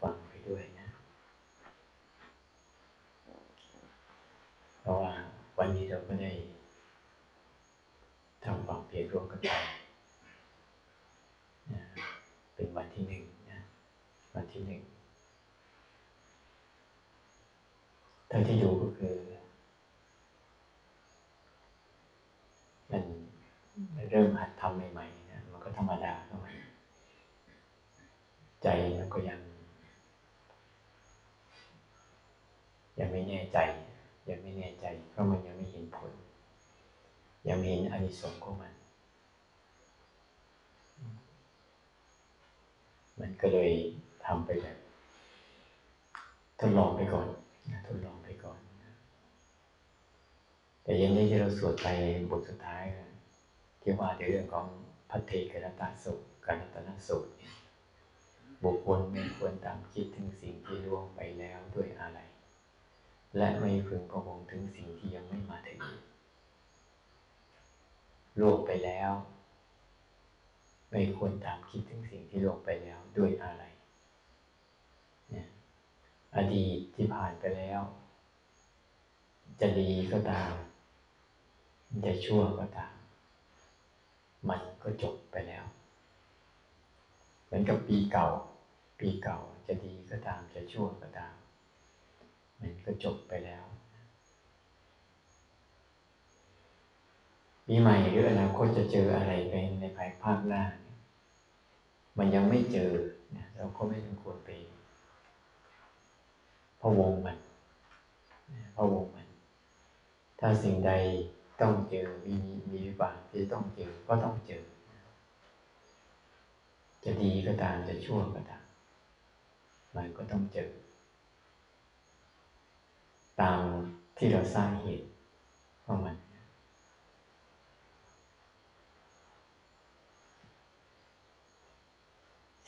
ฟังไปด้วยนะ เพราะว่าวันนี้เราก็ได้ทำความเพียรร่วมกันไปเป็นวันที่หนึ่งนะ วันที่หนึ่งท่าที่อยู่ก็คือมันเริ่มหัดทำใหม่ๆนะมันก็ธรรมดาเข้ามาใจมันก็ยัง ยังไม่แน่ใจ ยังไม่แน่ใจ เพราะมันยังไม่เห็นผล ยังไม่เห็ นิสงส์ของมัน มันก็เลยทำไปแบบทดลองไปก่อนทดลองไปก่อน แต่ยังนี้ที่เราสวดไปบทสุดท้ายที่ว่าในเรื่องของพัทเทกรตาสุกรตนสุบุคคลไม่ควรตามคิดถึงสิ่งที่ล่วงไปแล้วด้วยอะไร และไม่พึงประวงถึงสิ่งที่ยังไม่มาถึง ล่วงไปแล้ว ไม่ควรตามคิดถึงสิ่งที่ล่วงไปแล้วด้วยอะไรเนี่ยอดีตที่ผ่านไปแล้ว จะดีก็ตาม จะชั่วก็ตาม มันก็จบไปแล้ว เหมือนกับปีเก่า ปีเก่าจะดีก็ตามจะชั่วก็ตาม มันก็จบไปแล้ว ปีใหม่หรืออนาคตจะเจออะไรไปในภายภาคหน้า มันยังไม่เจอเราก็ไม่ต้องควรไปพะวงมันพะวงมัน ถ้าสิ่งใดต้องเจอ มีมีวิบากที่ต้องเจอ ก็ต้องเจอ จะดีก็ตาม จะชั่วก็ตาม มันก็ต้องเจอ ตามที่เราสร้างเหตุของมัน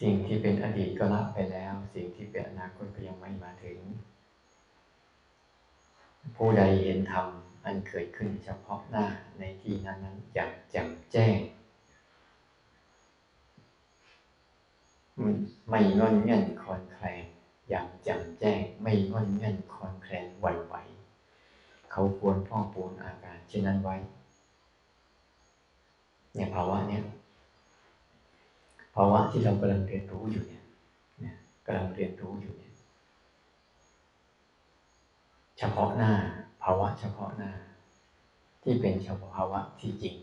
สิ่งที่เป็นอดีตก็ละไปแล้ว สิ่งที่เป็นอนาคตก็ยังไม่มาถึง ผู้ใดเห็นธรรมอันเกิดขึ้นเฉพาะหน้าในที่นั้นนั้นอย่างแจ่มแจ้งไม่งอนเงันคอนแคลงอย่างแจ่มแจ้ง ไม่งอนเงันคอนแคลงหวั่นไหวเขาควรพ่อปูนอาการเช่นนั้นไว้เนี่ยภาวะเนี่ย ภาวะที่เรากำลังเรียนรู้อยู่เนี่ยกำลังเรียนรู้อยู่เนี่ยเฉพาะหน้า ภาวะเฉพาะหน้า ที่เป็นเฉพาะภาวะที่จริง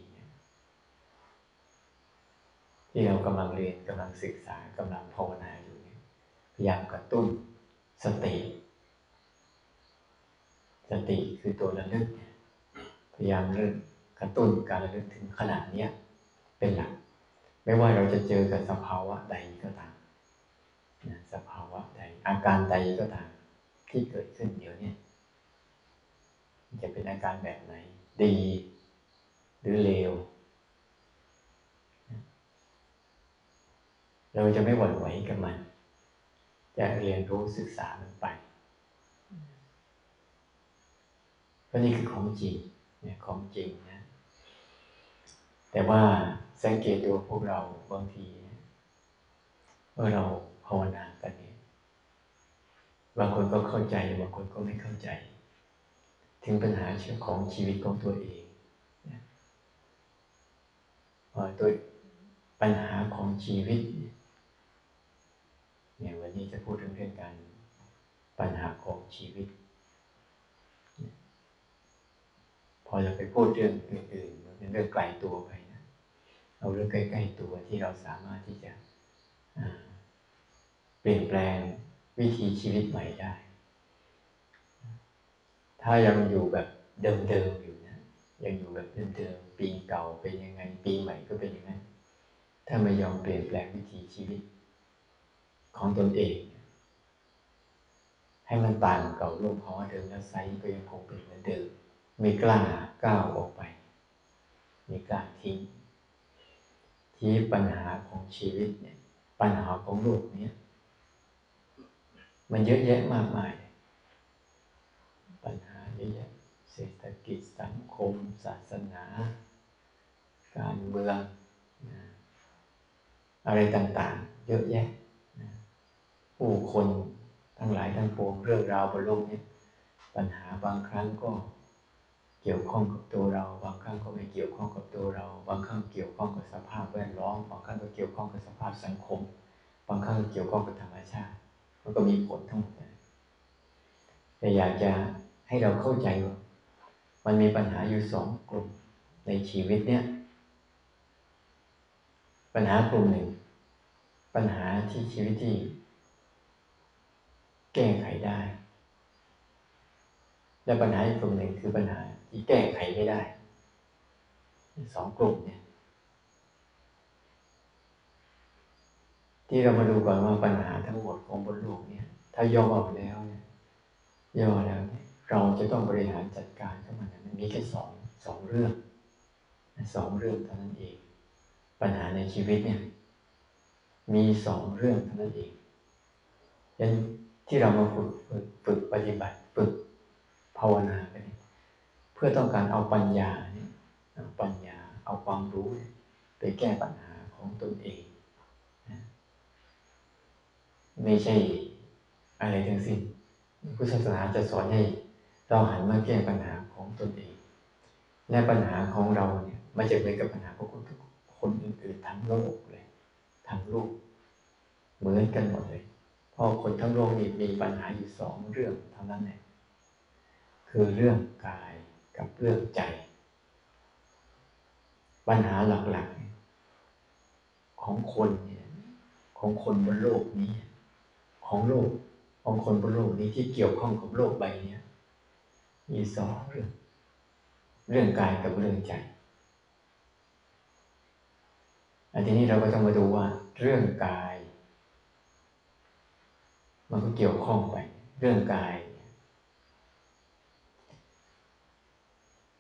ที่เรากำลังเรียนกำลังศึกษากำลังภาวนาอยู่เนี่ยพยายามกระตุ้นสติสติคือตัวระลึกพยายามเริ่มกระตุ้นการระลึกถึงขนาดนี้เป็นหลัก ไม่ว่าเราจะเจอกับสภาวะใดก็ตามสภาวะใดอาการใดก็ตาม ที่เกิดขึ้นเดี๋ยวนี้จะเป็นอาการแบบไหน ดี หรือเลวเราจะไม่หวั่นไหวกับมัน จะเรียนรู้ศึกษามันไปเพราะนี่คือของจริงเนี่ยของจริงนะ แต่ว่า สังเกตดูพวกเราบางทีเมื่อเราภาวนากันเนี่ยบางคนก็เข้าใจบางคนก็ไม่เข้าใจ ถึงปัญหาเชื่อของชีวิตของตัวเองโดยปัญหาของชีวิตเนี่ยวันนี้จะพูดถึงเรื่องการปัญหาของชีวิต พอเราไปพูดเรื่องอื่นๆมันเป็นเรื่องไกลตัวไป เอาเรื่องใกล้ ๆ ตัวที่เราสามารถที่จะเปลี่ยนแปลงวิธีชีวิตใหม่ได้ ถ้ายังอยู่แบบเดิมๆอยู่นะ ยังอยู่แบบเดิมๆปีเก่าเป็นยังไง ปีใหม่ก็เป็นอย่างนั้นถ้าไม่ยอมเปลี่ยนแปลงวิถีชีวิต ของตนเอง ให้มันต่างเก่าร่วมเพราะว่าเดิมแล้วไซส์ก็ยังคงเป็นเหมือนเดิม ไม่กล้าก้าวออกไป ไม่กล้าทิ้ง ที่ปัญหาของชีวิตเนี่ย ปัญหาของโลกเนี้มันเยอะแยะมากมาย ปัญหาเยอะแยะ เศรษฐกิจสังคม ศาสนา การเมืองอะไรต่างๆ เยอะแยะผู้คนทั้งหลายทั้งปวงเรื่องราวบนโลกนี้ปัญหาบางครั้งก็ เกี่ยวข้องกับตัวเรา บางครั้งก็ไม่เกี่ยวข้องกับตัวเรา บางครั้งเกี่ยวข้องกับสภาพแวดล้อม บางครั้งก็เกี่ยวข้องกับสภาพสังคม บางครั้งก็เกี่ยวข้องกับธรรมชาติ มันก็มีผลทั้งหมดแต่อยากจะให้เราเข้าใจว่ามันมีปัญหาอยู่สองกลุ่มในชีวิตเนี้ยปัญหากลุ่มหนึ่ง ปัญหาที่ชีวิตที่แก้ไขได้ และปัญหาอีกกลุ่มหนึ่งคือปัญหา ที่แก้ไขไม่ได้สองกลุ่มเนี่ย ที่เรามาดูก่อนว่าปัญหาทั้งหมดของบนโลกเนี่ย ถ้าย่อออกแล้วเนี่ยย่อแล้วเนี่ยเราจะต้องบริหารจัดการกับมันมันมีแค่สองสองเรื่องสองเรื่องเท่านั้นเอง ปัญหาในชีวิตเนี่ย มีสองเรื่องเท่านั้นเองยันที่เรามาฝึกฝึกปฏิบัติฝึกภาวนาไปเพื่อต้องการเอาปัญญาเนี่ยปัญญาเอาความรู้ไปแก้ปัญหาของตนเอง ไม่ใช่อะไรทั้งสิ้นพุทธศาสนาจะสอนให้เราหันมาแก้ปัญหาของตนเอง และปัญหาของเราเนี่ยไม่จะเป็นกับปัญหาของคนคนอื่นๆทั้งโลกเลยทั้งโลกเหมือนกันหมดเลยเพราะคนทั้งโลกมีมีปัญหาอยู่สองเรื่องเท่านั้นเองคือเรื่องกาย กับเรื่องใจ ปัญหาหลักๆ ของคนเนี่ยของคนบนโลกนี้ ของโลกของคนบนโลกนี้ที่เกี่ยวข้องกับโลกใบนี้มีสองเรื่อง เรื่องกายกับเรื่องใจอันนี้เราก็ต้องมาดูว่า เรื่องกาย มันก็เกี่ยวข้องไป เรื่องกาย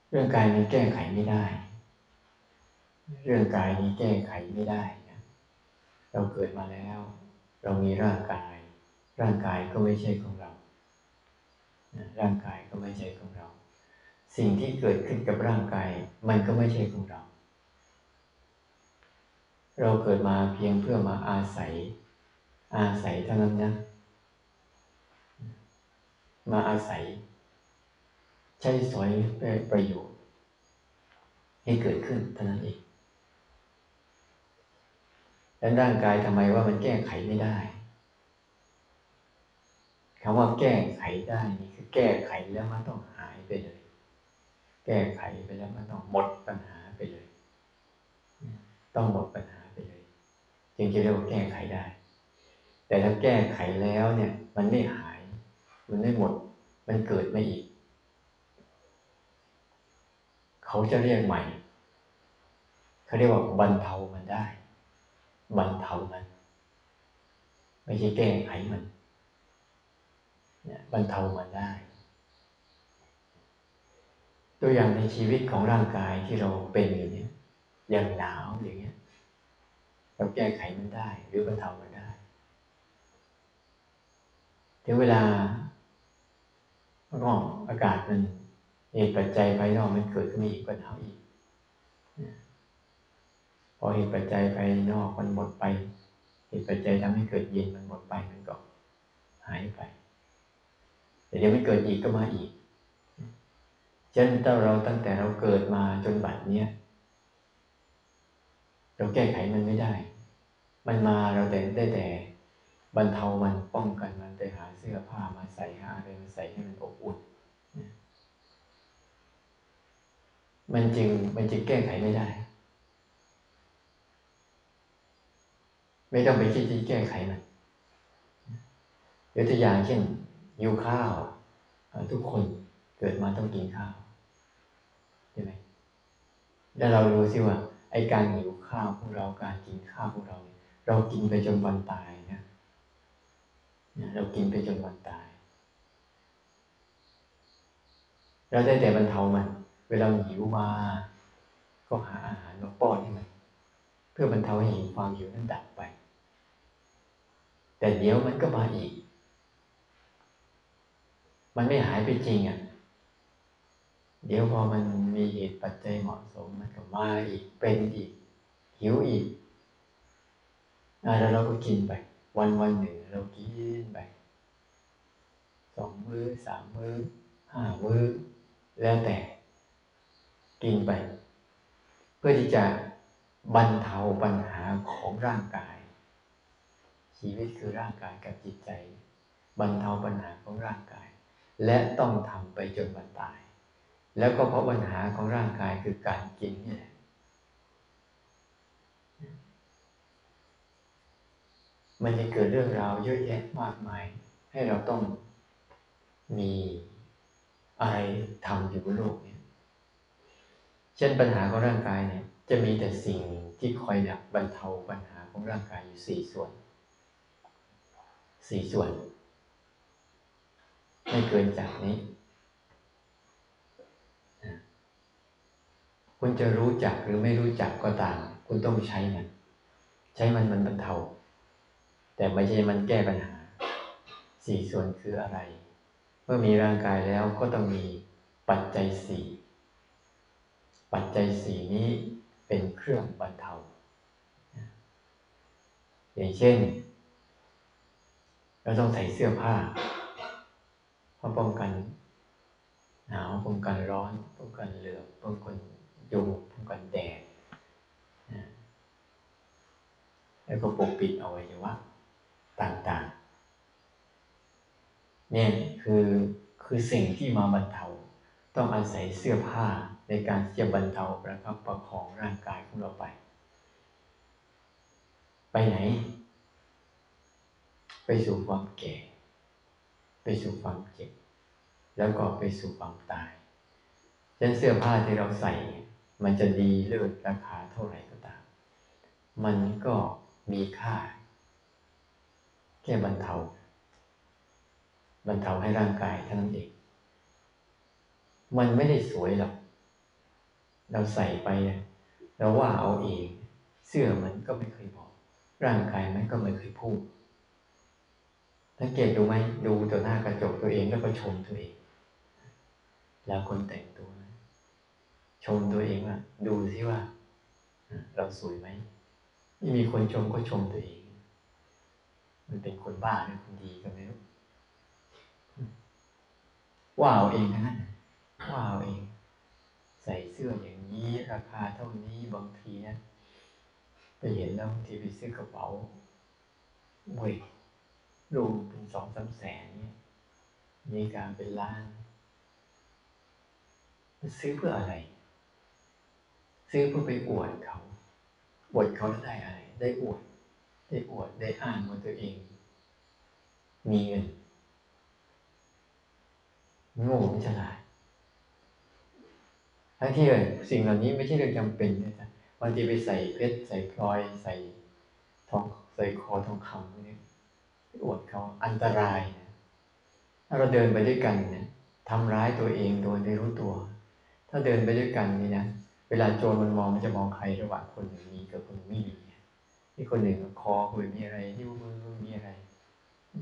เรื่องกายมันแก้ไขไม่ได้ เรื่องกายนี้แก้ไขไม่ได้นะเราเกิดมาแล้ว เรามีร่างกาย ร่างกายก็ไม่ใช่ของเราร่างกายก็ไม่ใช่ของเรา สิ่งที่เกิดขึ้นกับร่างกาย มันก็ไม่ใช่ของเรา เราเกิดมาเพียงเพื่อมาอาศัย อาศัยเท่านั้นนะมาอาศัย ใช้สอยประโยชน์ ให้เกิดขึ้นเท่านั้นเองแล้วร่างกายทำไมว่ามันแก้ไขไม่ได้คำว่าแก้ไขได้นี่คือแก้ไขแล้วมันต้องหายไปเลย แก้ไขไปแล้วมันต้องหมดปัญหาไปเลย ต้องหมดปัญหาไปเลย จึงจะเรียกว่าแก้ไขได้ แต่ถ้าแก้ไขแล้วเนี่ย มันไม่หาย มันไม่หมด มันเกิดไม่อีก เขาจะเรียกใหม่เขาเรียกว่าบรรเทามันได้บรรเทามัน ไม่ใช่แก้ไขมันบรรเทามันได้ ตัวอย่างในชีวิตของร่างกายที่เราเป็นอยู่เนี่ยอย่างหนาวอย่างเงี้ย เราแก้ไขมันได้ หรือบรรเทามันได้ถึงเวลาก็อากาศมัน เหตุปัจจัยภายนอกมันเกิดขึ้นอีกก็หาอีกพอเหตุปัจจัยภายนอกมันหมดไป เหตุปัจจัยทำให้เกิดเย็นมันหมดไปมันก็หายไปแต่เดี๋ยวไม่เกิดอีกก็มาอีกฉะนั้นถ้าเราตั้งแต่เราเกิดมาจนบัดเนี้ยเราแก้ไขมันไม่ได้ มันมาเราแต่ได้แต่บรรเทามันป้องกันมันไปหาเสื้อผ้ามาใส่หาอะไรมาใส่ให้มันอบอุ่น มันจึงมันจึงแก้ไขไม่ได้ ไม่ต้องไปคิดที่แก้ไขมันยกตัวอย่างเช่นหิวข้าว ทุกคนเกิดมาต้องกินข้าวใช่ไหมแล้วเรารู้สิว่า ไอการหิวข้าวของเราการกินข้าวของเรา เรากินไปจนวันตายนะเรากินไปจนวันตาย เราได้แต่บรรเทามัน เวลาหิวมา ก็หาอาหารมาป้อนให้มัน เพื่อบรรเทาให้หิวความหิวนั้นดับไป แต่เดี๋ยวมันก็มาอีก มันไม่หายไปจริงอะ เดี๋ยวพอมันมีเหตุปัจจัยเหมาะสมมันก็มาอีกเป็นอีก หิวอีกแล้วเราก็กินไป วันวันหนึ่งเรากินไปสองมือ้อสามมือ้อห้ามือ้อแล้วแต่ กินไป เพื่อที่จะบรรเทาปัญหาของร่างกาย ชีวิตคือร่างกายกับจิตใจ บรรเทาปัญหาของร่างกาย และต้องทำไปจนวันตาย แล้วก็เพราะปัญหาของร่างกายคือการกินนี่แหละมันจะเกิดเรื่องราวเยอะแยะมากมาย ให้เราต้องมีอะไรทำอยู่บนโลกนี้ เช่นปัญหาของร่างกายเนี่ยจะมีแต่สิ่งที่คอยดับบรรเทาปัญหาของร่างกายอยู่สี่ส่วนสี่ส่วน ไม่เกินจากนี้ คุณจะรู้จักหรือไม่รู้จักก็ตาม คุณต้องใช้มัน ใช้มันมันบรรเทา แต่ไม่ใช่มันแก้ปัญหาสี่ส่วนคืออะไร เมื่อมีร่างกายแล้วก็ต้องมีปัจจัยสี่ ปัจจัยสี่นี้เป็นเครื่องบรรเทา อย่างเช่น เราต้องใส่เสื้อผ้าเพื่อป้องกันหนาวป้องกันร้อนป้องกันเหลือบป้องกันยุงป้องกันแดดแล้วก็ปกปิดเอาไว้ว่าต่างๆ เนี่ยคือคือสิ่งที่มาบรรเทา ต้องอาศัยเสื้อผ้า ในการที่จะบรรเทาประคับประคองร่างกายของเราไป ไปไหน ไปสู่ความแก่ ไปสู่ความเจ็บ แล้วก็ไปสู่ความตายฉะนั้นเสื้อผ้าที่เราใส่ มันจะดีเลิศราคาเท่าไหร่ก็ตาม มันก็มีค่า แค่บรรเทาบรรเทาให้ร่างกายเท่านั้นเอง มันไม่ได้สวยหรอก เราใส่ไปเราว่าเอาเอง เสื้อมันก็ไม่เคยบอก ร่างกายมันก็ไม่เคยพูดสังเกตดูไหมดูต่อหน้ากระจกตัวเองแล้วก็ชมตัวเอง แล้วคนแต่งตัว ชมตัวเองว่าดูสิว่า เราสวยไหมไม่มีคนชมก็ชมตัวเอง มันเป็นคนบ้าหรือคนดีก็ไหม่รู้ว่าเอาเองนะว่าเอาเอง ส่เสื้ออย่างนี้ราคาเท่านี้บางทีนะไปเห็นแล้วบางทีไปซื้อกระเป๋าเว้ยรูเป็นสองสามแสนเนี่ยมีการเป็นล้านซื้อเพื่ออะไร ซื้อเพื่อไปอวดเขา อวดเขาได้อะไร ได้อวด ได้อวด ได้อ้างว่าตัวเอง มีเงินโง่ไม่ฉลาด ทั้งที่เลยสิ่งเหล่านี้ไม่ใช่เรื่องจำเป็นนะจ๊ะบางทีไปใส่เพชรใส่พลอยใส่ทองใส่คอทองคำนี่อวดเขาอันตรายนะถ้าเราเดินไปด้วยกันเนี่ยทำร้ายตัวเองโดยไม่รู้ตัว ถ้าเดินไปด้วยกันนี่นะเวลาโจรมันมองมันจะมองใครระหว่างคนหนึ่งมีกับคนไม่มีที่คนหนึ่งคอคุยมีอะไรนิ้วมือมีอะไร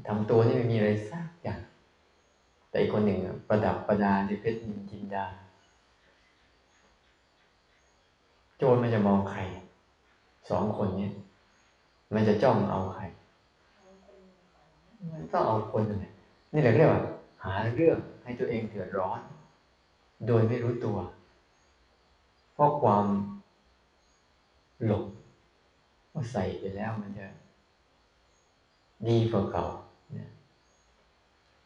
ทำตัวนี่ไม่มีอะไรสักอย่างแต่อีกคนหนึ่งประดับประดาด้วยเพชรนินจินดา โจรมันจะมองใครสองคนนี้มันจะจ้องเอาใคร มันต้องเอาคนนึงนี่แหละเรียกว่า หาเรื่องให้ตัวเองเดือดร้อน โดยไม่รู้ตัว เพราะความหลงว่าใส่ไปแล้วมันจะ ดีกว่าเก่าเนี่ย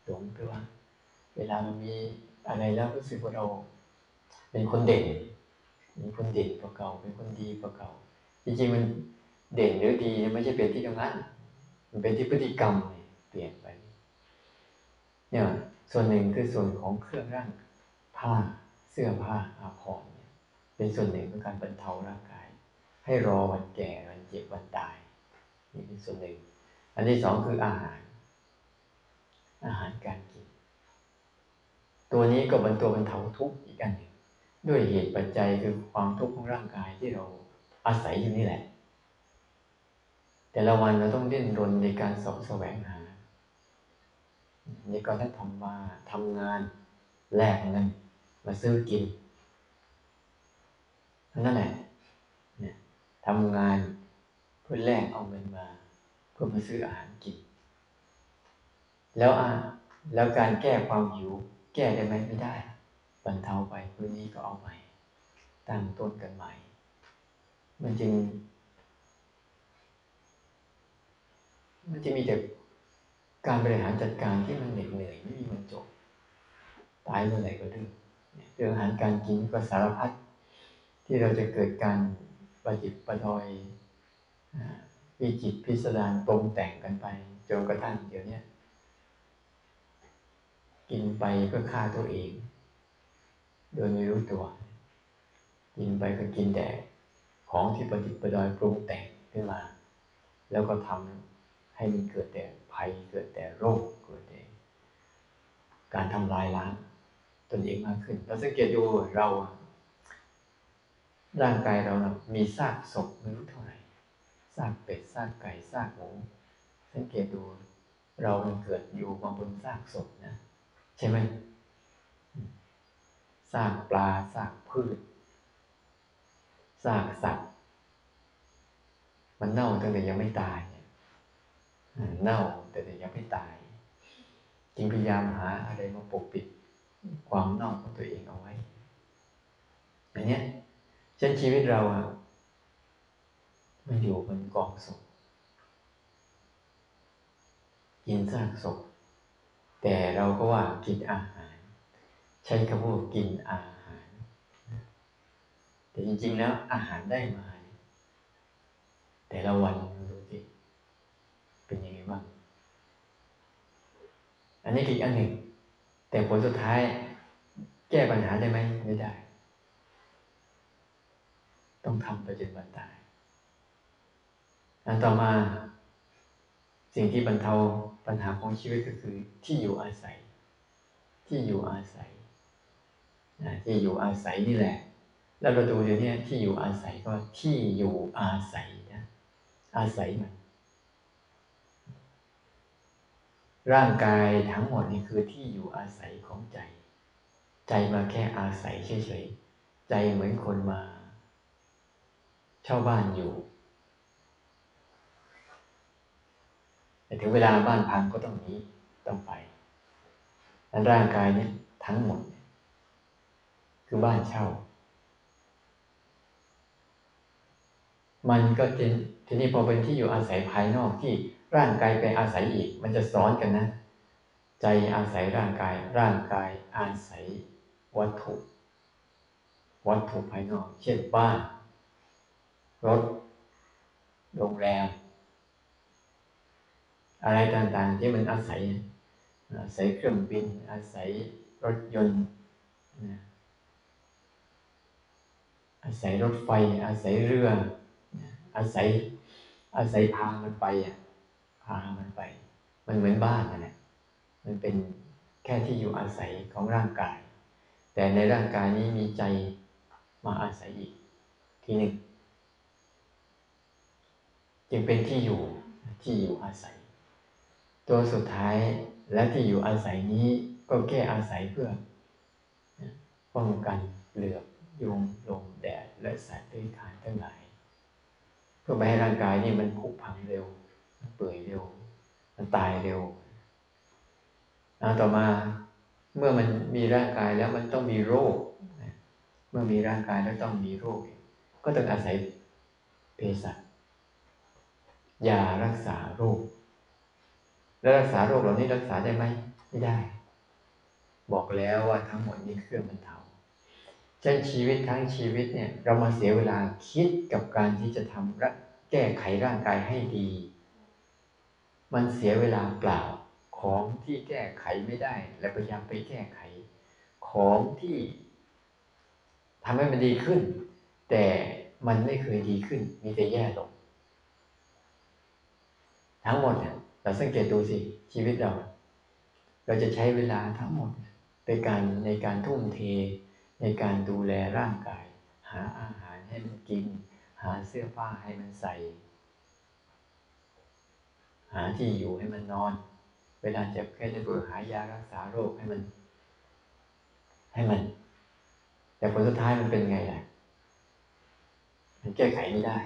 หลงไปว่า เวลามันมีอะไรแล้วรู้สึกว่าเรา เป็นคนเด่น มีคนเด่นกว่าเก่า เป็นคนดีกว่าเก่า จริงๆมันเด่นหรือดีไม่ใช่เป็นที่ตรงนั้นมันเป็นที่พฤติกรรมเปลี่ยนไป เนี่ยส่วนหนึ่งคือส่วนของเครื่องร่างผ้าเสื้อผ้าอาภรณ์เป็นส่วนหนึ่งของการบรรเทาร่างกาย ให้รอวันแก่วันเจ็บวันตายนี่เป็นส่วนหนึ่ง อันที่สองคืออาหาร อาหารการกิน ตัวนี้ก็เป็นตัวบรรเทาทุกข์อีกอันหนึ่ง ด้วยเหตุปัจจัยคือความทุกข์ของร่างกายที่เราอาศัยอยู่นี่แหละ แต่ละวันเราต้องเล่นรนในการสอบแสวงหา ในการที่ทำมาทำงานแลกเงินมาซื้อกินนั่นแหละเนี่ยทำงานเพื่อแลกเอาเงินมาก็มาซื้ออาหารกิน แล้วอะแล้วการแก้ความหิว แก้ได้ไหมไม่ได้ บรรเทาไปคืนนี้ก็เอาใหม่ตั้งต้นกันใหม่ มันจึง มันจะมีแต่การบริหารจัดการที่มันเหน็ดเหนื่อยไม่มีมันจบ ตายเมื่อไหร่ก็ดื้อเรื่องอาหารการกินก็สารพัดที่เราจะเกิดการประจิตประดอยพิจิตพิสดารปรุงแต่งกันไปจนกระทั่งเดี๋ยวนี้กินไปก็ฆ่าตัวเอง โดยไม่รู้ตัว กินไปก็กินแต่ของที่ประจิตประดอยปรุงแต่งขึ้นมา แล้วก็ทำให้มันเกิดแต่ภัยเกิดแต่โรคเกิดแต่การทำลายล้างตนเองมากขึ้น เราสังเกตดูเรา ร่างกายเรานะมีซากศพไม่รู้เท่าไหร่ซากเป็ดซากไก่ซากหมูสังเกตดู เราเกิดอยู่มาบนซากศพนะ ใช่ไหม ซากปลาซากพืชซากสัตว์ มันเน่าตั้งแต่ยังไม่ตายเน่าแต่แต่ยังไม่ตาย จึงพยายามหาอะไรมาปกปิด ความเน่าของตัวเองเอาไว้อันนี้เช่นชีวิตเราอะมันอยู่บนกองศพกินซากศพแต่เราก็ว่ากินอาหาร ใช้คำว่ากินอาหาร แต่จริง ๆ แล้วอาหารได้มา แต่ละวันดูสิเป็นยังไงบ้าง อันนี้อีกอันหนึ่ง แต่ผลสุดท้ายแก้ปัญหาได้ไหมไม่ได้ ต้องทำไปจนวันตาย อันต่อมา สิ่งที่บรรเทาปัญหาของชีวิตก็คือที่อยู่อาศัย ที่อยู่อาศัย ที่อยู่อาศัยนี่แหละ แล้วเราดูเดี๋ยวนี้ที่อยู่อาศัยก็ที่อยู่อาศัยนะอาศัยมันร่างกายทั้งหมดนี่คือที่อยู่อาศัยของใจ ใจมาแค่อาศัยเฉยๆใจเหมือนคนมา เช่าบ้านอยู่แต่ถึงเวลาบ้านพังก็ต้องหนีต้องไปอันร่างกายเนี้ทั้งหมด คือบ้านเช่า มันก็จะทีนี้พอเป็นที่อยู่อาศัยภายนอกที่ร่างกายไปอาศัยอีก มันจะซ้อนกันนะ ใจอาศัยร่างกาย ร่างกายอาศัยวัตถุ วัตถุภายนอก เช่นบ้าน รถ โรงแรม อะไรต่างๆที่มันอาศัย อาศัยเครื่องบิน อาศัยรถยนต์ อาศัยรถไฟ อาศัยเรือ อาศัย อาศัยพามันไปอะพามันไป มันเหมือนบ้านนั่นแหละมันเป็นแค่ที่อยู่อาศัยของร่างกาย แต่ในร่างกายนี้มีใจมาอาศัยอีกทีหนึ่งจึงเป็นที่อยู่ที่อยู่อาศัย ตัวสุดท้ายและที่อยู่อาศัยนี้ก็แก้อาศัยเพื่อป้องกันเหลือบ ยุงลมแดดและสัตว์เลื้อยคานทั้งหลาย เพื่อไม่ให้ร่างกายนี้มันผุพังเร็ว เปื่อยเร็ว มันตายเร็วอาต่อมาเมื่อมันมีร่างกายแล้วมันต้องมีโรค เมื่อมีร่างกายแล้วต้องมีโรค ก็ต้องอาศัยเภสัชยารักษาโรค แล้วรักษาโรคเหล่านี้รักษาได้ไหมไม่ได้ บอกแล้วว่าทั้งหมดนี้เครื่องบรรเทา เช่นชีวิตทั้งชีวิตเนี่ยเรามาเสียเวลาคิดกับการที่จะทำแก้ไขร่างกายให้ดี มันเสียเวลาเปล่าของที่แก้ไขไม่ได้ และพยายามไปแก้ไข ของที่ทำให้มันดีขึ้น แต่มันไม่เคยดีขึ้น มีแต่แย่ลง ทั้งหมดเนี่ยเราสังเกตดูสิ ชีวิตเรา เราจะใช้เวลาทั้งหมดในการในการทุ่มเท ในการดูแลร่างกาย หาอาหารให้มันกิน หาเสื้อผ้าให้มันใส่ หาที่อยู่ให้มันนอน เวลาเจ็บแค่จะป่วยหายารักษาโรคให้มัน ให้มัน แต่ผลสุดท้ายมันเป็นไงล่ะมันแก้ไขไม่ได้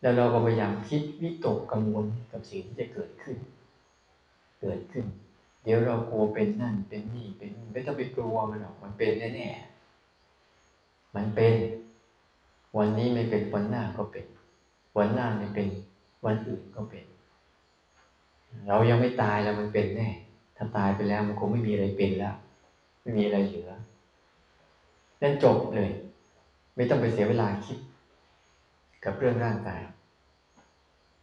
แล้วเราก็พยายามคิดวิตกกังวลกับสิ่งที่จะเกิดขึ้น เกิดขึ้น ดี๋ยวเรากลัวเป็นนั่น เป็นนี่เป็นไม่ต้องไปกลัวมันหรอกมันเป็นแน่ๆมันเป็น วันนี้ไม่เป็นวันหน้าก็เป็น วันหน้าไม่เป็น วันอื่นก็เป็น เรายังไม่ตายแล้วมันเป็นแน่ถ้าตายไปแล้วมันคงไม่มีอะไรเป็นแล้ว ไม่มีอะไรเหลือนั่นจบเลย ไม่ต้องไปเสียเวลาคิด กับเรื่องร่างกาย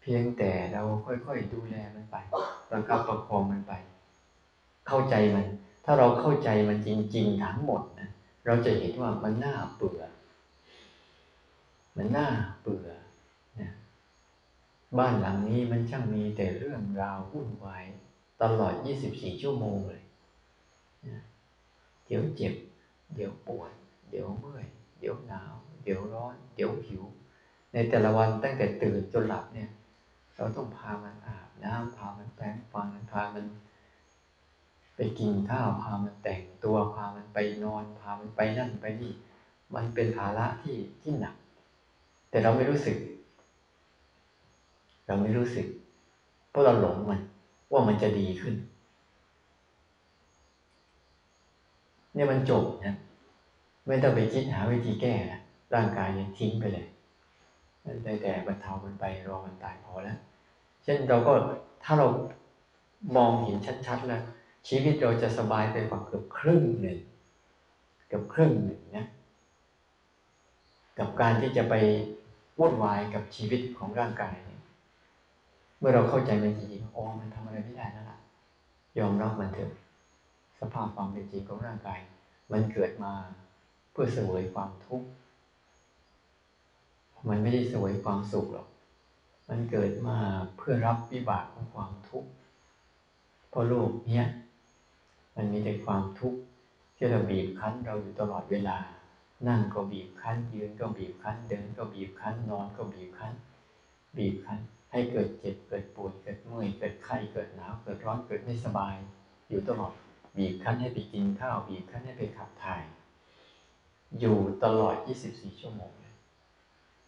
เพียงแต่เราค่อยๆดูแลมันไปประคับประคองมันไป เข้าใจมัน ถ้าเราเข้าใจมันจริง ๆ ทั้งหมดนะเราจะเห็นว่ามันน่าเบื่อ มันน่าเบื่อนะบ้านหลังนี้มันช่างมีแต่เรื่องราววุ่นวายตลอด 24 ชั่วโมงเลยนะเดี๋ยวเจ็บ เดี๋ยวปวด เดี๋ยวเมื่อย เดี๋ยวหนาว เดี๋ยวร้อน เดี๋ยวหิว ในแต่ละวันตั้งแต่ตื่นจนหลับเนี่ย เราต้องพามันอาบน้ำพามันแปรงฟันพามัน ไปกินข้าวพามันแต่งตัวพามันไปนอนพามันไปนั่นไปนี่ มันเป็นภาระที่ที่หนัก แต่เราไม่รู้สึก เราไม่รู้สึก เพราะเราหลงมัน ว่ามันจะดีขึ้น เนี่ยมันจบนะไม่ต้องไปคิดหาวิธีแก้นะร่างกายเนี่ยทิ้งไปเลยได้แต่บรรเทามันไปรอมันตายพอแล้ว เช่นเราก็ถ้าเรามองเห็นชัดๆแล้ว ชีวิตเราจะสบายไปกว่าเกือบครึ่งหนึ่งเกือบครึ่งหนึ่งนะกับการที่จะไปวุ่นวายกับชีวิตของร่างกายเนี่ยเมื่อเราเข้าใจมันจริงๆอ๋อมันทำอะไรไม่ได้แล้วล่ะ ยอมรับมันเถอะสภาพความเป็นจริงของร่างกาย มันเกิดมาเพื่อเสวยความทุกข์มันไม่ได้เสวยความสุขหรอก มันเกิดมาเพื่อรับวิบากของความทุกข์เพราะโลกเนี้ย มันมีแต่ความทุกข์ที่เราบีบคั้นเราอยู่ตลอดเวลา นั่งก็บีบคั้น ยืนก็บีบคั้น เดินก็บีบคั้น นอนก็บีบคั้น บีบคั้น ให้เกิดเจ็บ เกิดปวด เกิดเมื่อย เกิดไข้ เกิดหนาว เกิดร้อน เกิดไม่สบาย อยู่ตลอด บีบคั้นให้ไปกินข้าว บีบคั้นให้ไปขับถ่าย อยู่ตลอด 24 ชั่วโมง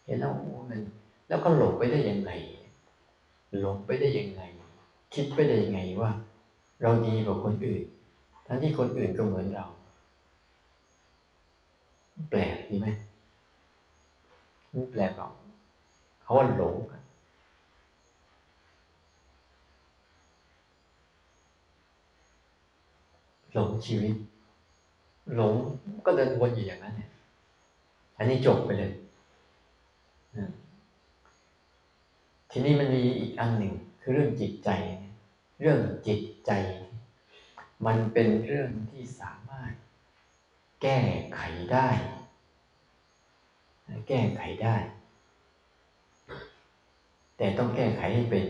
เห็นแล้วมันแล้วก็หลงไปได้ยังไง หลงไปได้ยังไง คิดไปได้ยังไงว่า เราดีกว่าคนอื่น ทั้งที่คนอื่นก็เหมือนเรา แปลกดีไหมไม่แปลกหรอกเขาว่าหลงหลงชีวิต หลงก็เดินวนอยู่อย่างนั้นเนี่ยอันนี้จบไปเลยทีนี้มันมีอีกอันหนึ่งคือเรื่องจิตใจ เรื่องจิตใจ มันเป็นเรื่องที่สามารถแก้ไขได้ แก้ไขได้ แต่ต้องแก้ไขให้เป็น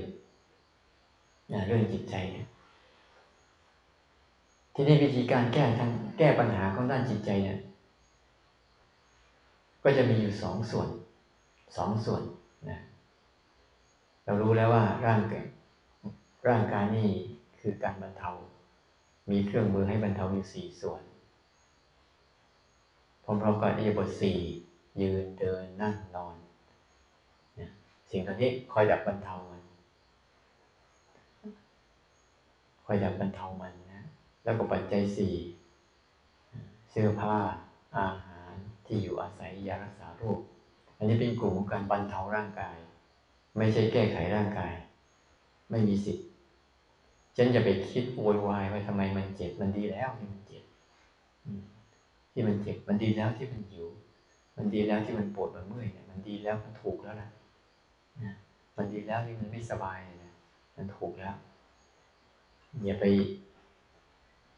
เรื่องจิตใจเนี่ยทีนี้วิธีการแก้ทางแก้ปัญหาของด้านจิตใจเนี่ย ก็จะมีอยู่สองส่วนสองส่วนนะเรารู้แล้วว่าร่างกายร่างกายนี่คือการบรรเทา มีเครื่องมือให้บรรเทาอยู่สี่ส่วนพร้อมๆกับอิยบทสี่ยืนเดินนั่งนอนเนี่ยสิ่งเหล่านี้คอยดับบรรเทามันคอยดับบรรเทามันนะแล้วก็ปัจจัยสี่เสื้อผ้าอาหารที่อยู่อาศัยยารักษาโรคอันนี้เป็นกลุ่มของการบรรเทาร่างกาย ไม่ใช่แก้ไขร่างกาย ไม่มีสิทธิ ฉันจะไปคิดโวยวายว่าทำไมมันเจ็บมันดีแล้วที่มันเจ็บที่มันเจ็บมันดีแล้วที่มันหิว มันดีแล้วที่มันปวดมันเมื่อยเนี่ยมันดีแล้วมันถูกแล้วนะมันดีแล้วที่มันไม่สบายเนี่ยมันถูกแล้วอย่าไป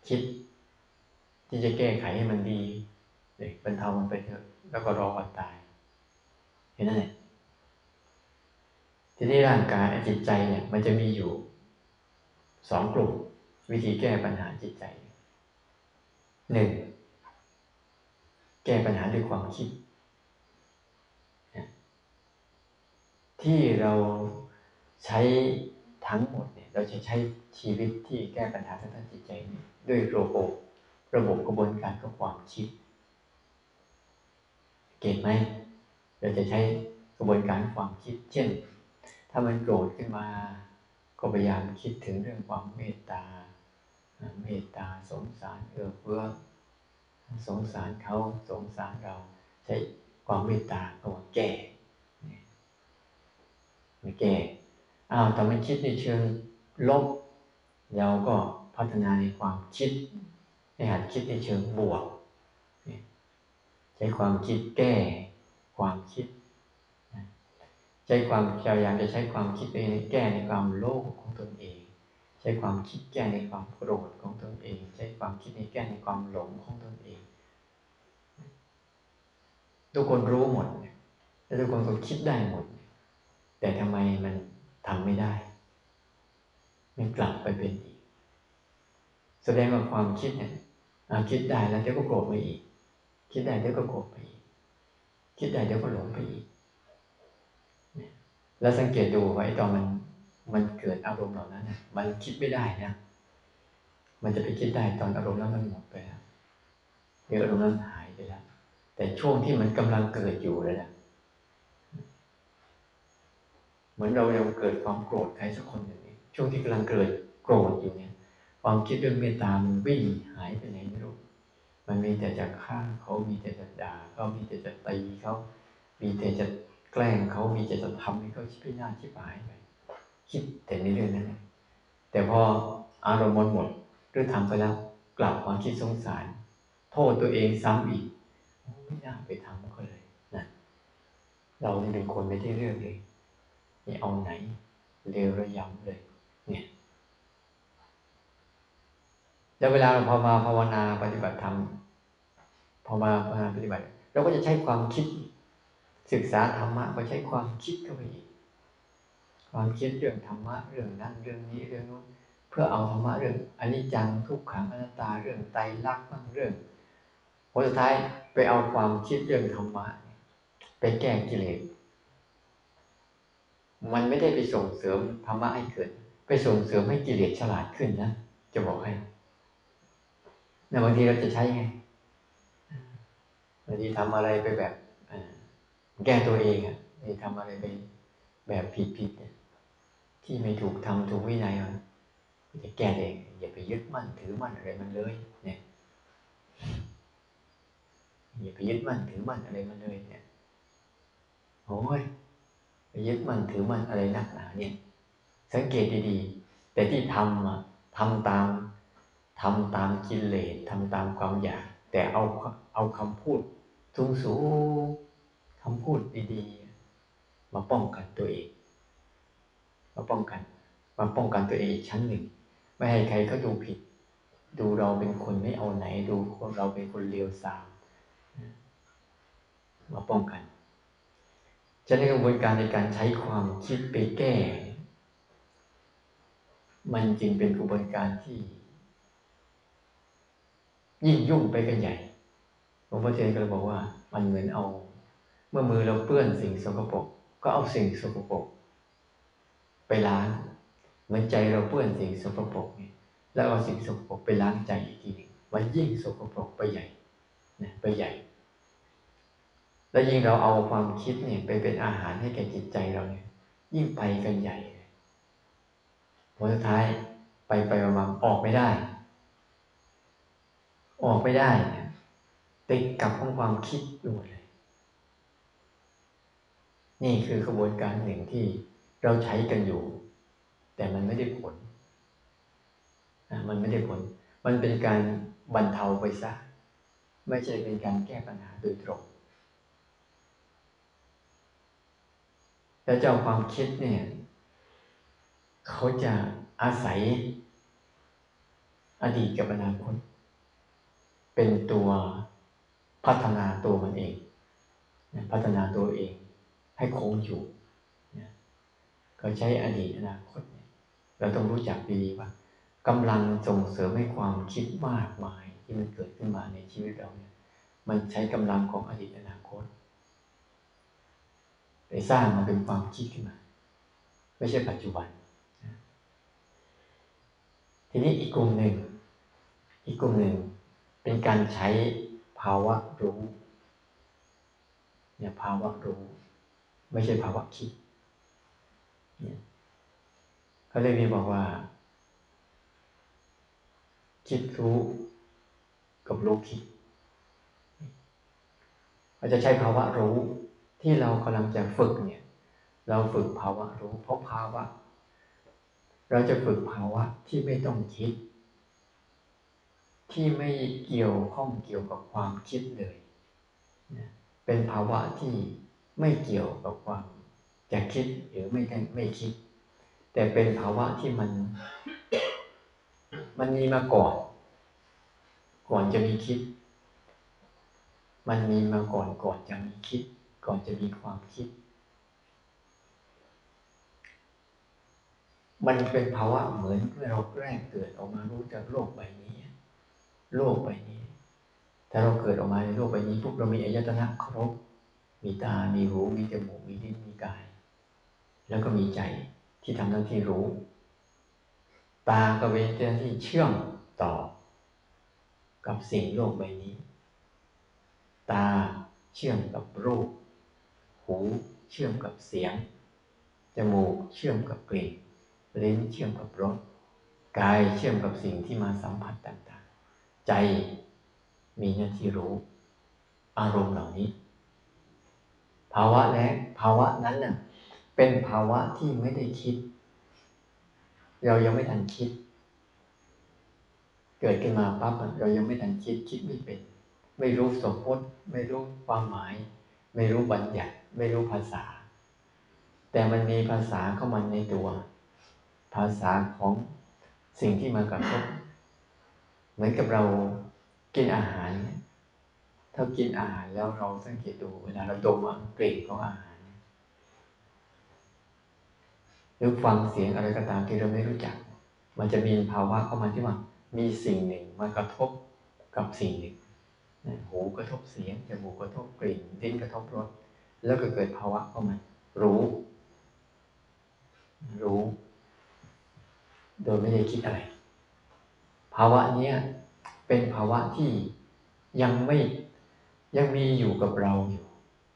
คิด ที่จะแก้ไขให้มันดีเด็กบรรเทามันไปเถอะแล้วก็รอวันตาย เห็นไหมทีนี้ร่างกายจิตใจเนี่ย มันจะมีอยู่ สองกลุ่ม วิธีแก้ปัญหาจิตใจหนึ่งแก้ปัญหาด้วยความคิด ที่เราใช้ทั้งหมดเนี่ย เราจะใช้ชีวิตที่แก้ปัญหาทางด้านจิตใจเนี่ยด้วยระบบระบบกระบวนการของความคิด เก่งไหมเราจะใช้กระบวนการความคิด เช่น ถ้ามันโกรธขึ้นมา ก็พยายามคิดถึงเรื่องความเมตตา เมตตาสงสารเอื้อเฟื้อสงสารเขาสงสารเราใช้ความเมตตาก็มาแก้มาแก้อ้าวแต่มันคิดในเชิงลบ เราก็พัฒนาในความคิดให้หัดคิดในเชิงบวกใช้ความคิดแก้ ความคิด ช้ความพยายามจะใช้ความคิดไปแก้ในความโลภของตนเอง ใช้ความคิดแก้ในความโกรธของตนเอง ใช้ความคิดในแก้ในความหลงของตนเอง ทุกคนรู้หมดและทุกคนก็คิดได้หมด แต่ทำไมมันทำไม่ได้ มันกลับไปเป็นอีก แสดงว่าความคิดเนี่ยคิดได้แล้วเดี๋ยวก็โกรธไปอีก คิดได้เดี๋ยวก็โกรธไปอีก คิดได้เดี๋ยวก็หลงไปอีก แล้วสังเกตดูว่าไอ้ตอนมันมันเกิดอารมณ์เหล่านั้นมันคิดไม่ได้นะ มันจะไปคิดได้ตอนอารมณ์นั้นมันหมดไปแล้วเดี๋ยวอารมณ์นั้นหายไปแล้วแต่ช่วงที่มันกำลังเกิดอยู่เลยนะเหมือนเรายังเกิดความโกรธใครสักคนอย่างนี้ ช่วงที่กำลังเกิดโกรธอยู่เนี่ย ความคิดเรื่องเมตตามันวิ่งหายไปไหนไม่รู้มันมีแต่จะฆ่าเขามีแต่จะด่าเขามีแต่จะตีเขามีแต่จะ แกล้งเขามีใจจะทำให้เขาชิบหน้าชิบหายไปคิดแต่ในเรื่องนั้นแต่พออารมณ์หมดหรือทำไปแล้ว กลับมาคิดสงสาร โทษตัวเองซ้ำอีกไม่น่าไปทำเขาเลยนะเราเป็นคนไม่ได้เรื่องเลยนี่เอาไหนเร็วระยำเลย เนี่ยแล้วเวลาเราพอมาภาวนาปฏิบัติธรรมพอมาภาวนาปฏิบัติเราก็จะใช้ความคิด ศึกษาธรรมะก็ใช้ความคิดเข้าไปอีก ความคิดเรื่องธรรมะเรื่องนั้นเรื่องนี้เรื่องนู้นเพื่อเอาธรรมะเรื่องอนิจจังทุกขังอนัตตาเรื่องไตรลักษณ์บ้างเรื่องผลสุดท้ายไปเอาความคิดเรื่องธรรมะไปแก้กิเลส มันไม่ได้ไปส่งเสริมธรรมะให้เกิด ไปส่งเสริมให้กิเลสฉลาดขึ้นนะจะบอกให้ในบางทีเราจะใช้ไงบางทีทำอะไรไปแบบ แก้ตัวเองอะไม่ทำอะไรไปแบบผิดผิดที่ไม่ถูกทำถูกวินัยมันจะแก้เอง อย่าไปยึดมั่นถือมั่นอะไรมันเลย เนี่ยอย่าไปยึดมั่นถือมั่นอะไรมันเลยเนี่ยโอ้ยไปยึดมั่นถือมั่นอะไรนักหนาเนี่ย สังเกตดีๆ แต่ที่ทำอะทำตามทำตามกิเลสทำตามความอยาก แต่เอาเอาคำพูดสูงสูง คำพูดดีๆ มาป้องกันตัวเอง มาป้องกัน มาป้องกันตัวเองอีกชั้นหนึ่ง ไม่ให้ใครเขาดูผิด ดูเราเป็นคนไม่เอาไหน ดูเราเป็นคนเลวทรามมาป้องกันจะในกระบวนการในการใช้ความคิดไปแก้ มันจึงเป็นกระบวนการที่ ยิ่งยุ่งไปกันใหญ่หลวงพ่อเทียนก็เลยบอกว่า มันเหมือนเอา เมื่อมือเราเปื้อนสิ่งสกปรกก็เอาสิ่งสกปรกไปล้างเหมือนใจเราเปื้อนสิ่งสกปรกเนี่ยแล้วเอาสิ่งสกปรกไปล้างใจอีกทีหนึ่งมันยิ่งสกปรกไปใหญ่นะไปใหญ่ แล้วยิ่งเราเอาความคิดเนี่ยไปเป็นอาหารให้แก่จิตใจเราเนี่ย ยิ่งไปกันใหญ่ผลสุดท้ายไปไปมาออกไม่ได้ ออกไม่ได้ ติดกับของความคิดอยู่เลย นี่คือกระบวนการหนึ่งที่เราใช้กันอยู่ แต่มันไม่ได้ผลมันไม่ได้ผล มันเป็นการบรรเทาไปซะ ไม่ใช่เป็นการแก้ปัญหาโดยตรงแล้วเจ้าความคิดเนี่ย เขาจะอาศัย อดีตกับอนาคตเป็นตัวพัฒนาตัวมันเอง พัฒนาตัวเอง ให้คงอยู่เขาใช้อดีตอนาคตเราต้องรู้จักดีว่ากำลังส่งเสริมให้ความคิดมากมายที่มันเกิดขึ้นมาในชีวิตเราเนี่ยมันใช้กำลังของอดีตอนาคตไปสร้างมันเป็นความคิดขึ้นมา ไม่ใช่ปัจจุบัน ทีนี้อีกกลุ่มหนึ่ง อีกกลุ่มหนึ่งเป็นการใช้ภาวะรู้เนี่ยภาวะรู้ ไม่ใช่ภาวะคิดเขาเลยมีบอกว่า คิดรู้กับรู้คิดเราจะใช้ภาวะรู้ที่เรากำลังจะฝึกเนี่ย เราฝึกภาวะรู้เพราะภาวะ เราจะฝึกภาวะที่ไม่ต้องคิด ที่ไม่เกี่ยวข้องเกี่ยวกับความคิดเลย เป็นภาวะที่ ไม่เกี่ยวกับความจะคิดหรือไม่ได้ไม่คิด แต่เป็นภาวะที่มัน มันมีมาก่อน ก่อนจะมีคิด มันมีมาก่อนก่อนจะมีคิด ก่อนจะมีความคิด มันเป็นภาวะเหมือนเราแรกเกิดออกมารู้จากโลกใบนี้ โลกใบนี้ ถ้าเราเกิดออกมาในโลกใบนี้ปุ๊บเรามีอายตนะครบ มีตา มีหู มีจมูก มีลิ้น มีกาย แล้วก็มีใจที่ทำหน้าที่รู้ ตาก็เป็นหน้าที่เชื่อมต่อ กับสิ่งโลกใบนี้ ตาเชื่อมกับรูป หูเชื่อมกับเสียง จมูกเชื่อมกับกลิ่น ลิ้นเชื่อมกับรส กายเชื่อมกับสิ่งที่มาสัมผัสต่างๆ ใจมีหน้าที่รู้ อารมณ์เหล่านี้ ภาวะแรกภาวะนั้นน่ะเป็นภาวะที่ไม่ได้คิด เรายังไม่ทันคิด เกิดขึ้นมาปั๊บเรายังไม่ทันคิดคิดไม่เป็น ไม่รู้สมมติไม่รู้ความหมาย ไม่รู้บัญญัติไม่รู้ภาษา แต่มันมีภาษาเข้ามาในตัว ภาษาของสิ่งที่มากระทบเหมือนกับเรากินอาหาร ถ้ากินอาหารแล้วเราสังเกตดูเวลาเราดมกลิ่นของอาหารหรือฟังเสียงอะไรก็ตามที่เราไม่รู้จัก มันจะมีภาวะเข้ามาที่ว่ามีสิ่งหนึ่งมากระทบกับสิ่งหนึ่งหูกระทบเสียงจมูกกระทบกลิ่นลิ้นกระทบรสแล้วก็เกิดภาวะเข้ามารู้ รู้ โดยไม่ได้คิดอะไร ภาวะเนี้ยเป็นภาวะที่ยังไม่ ยังมีอยู่กับเราอยู่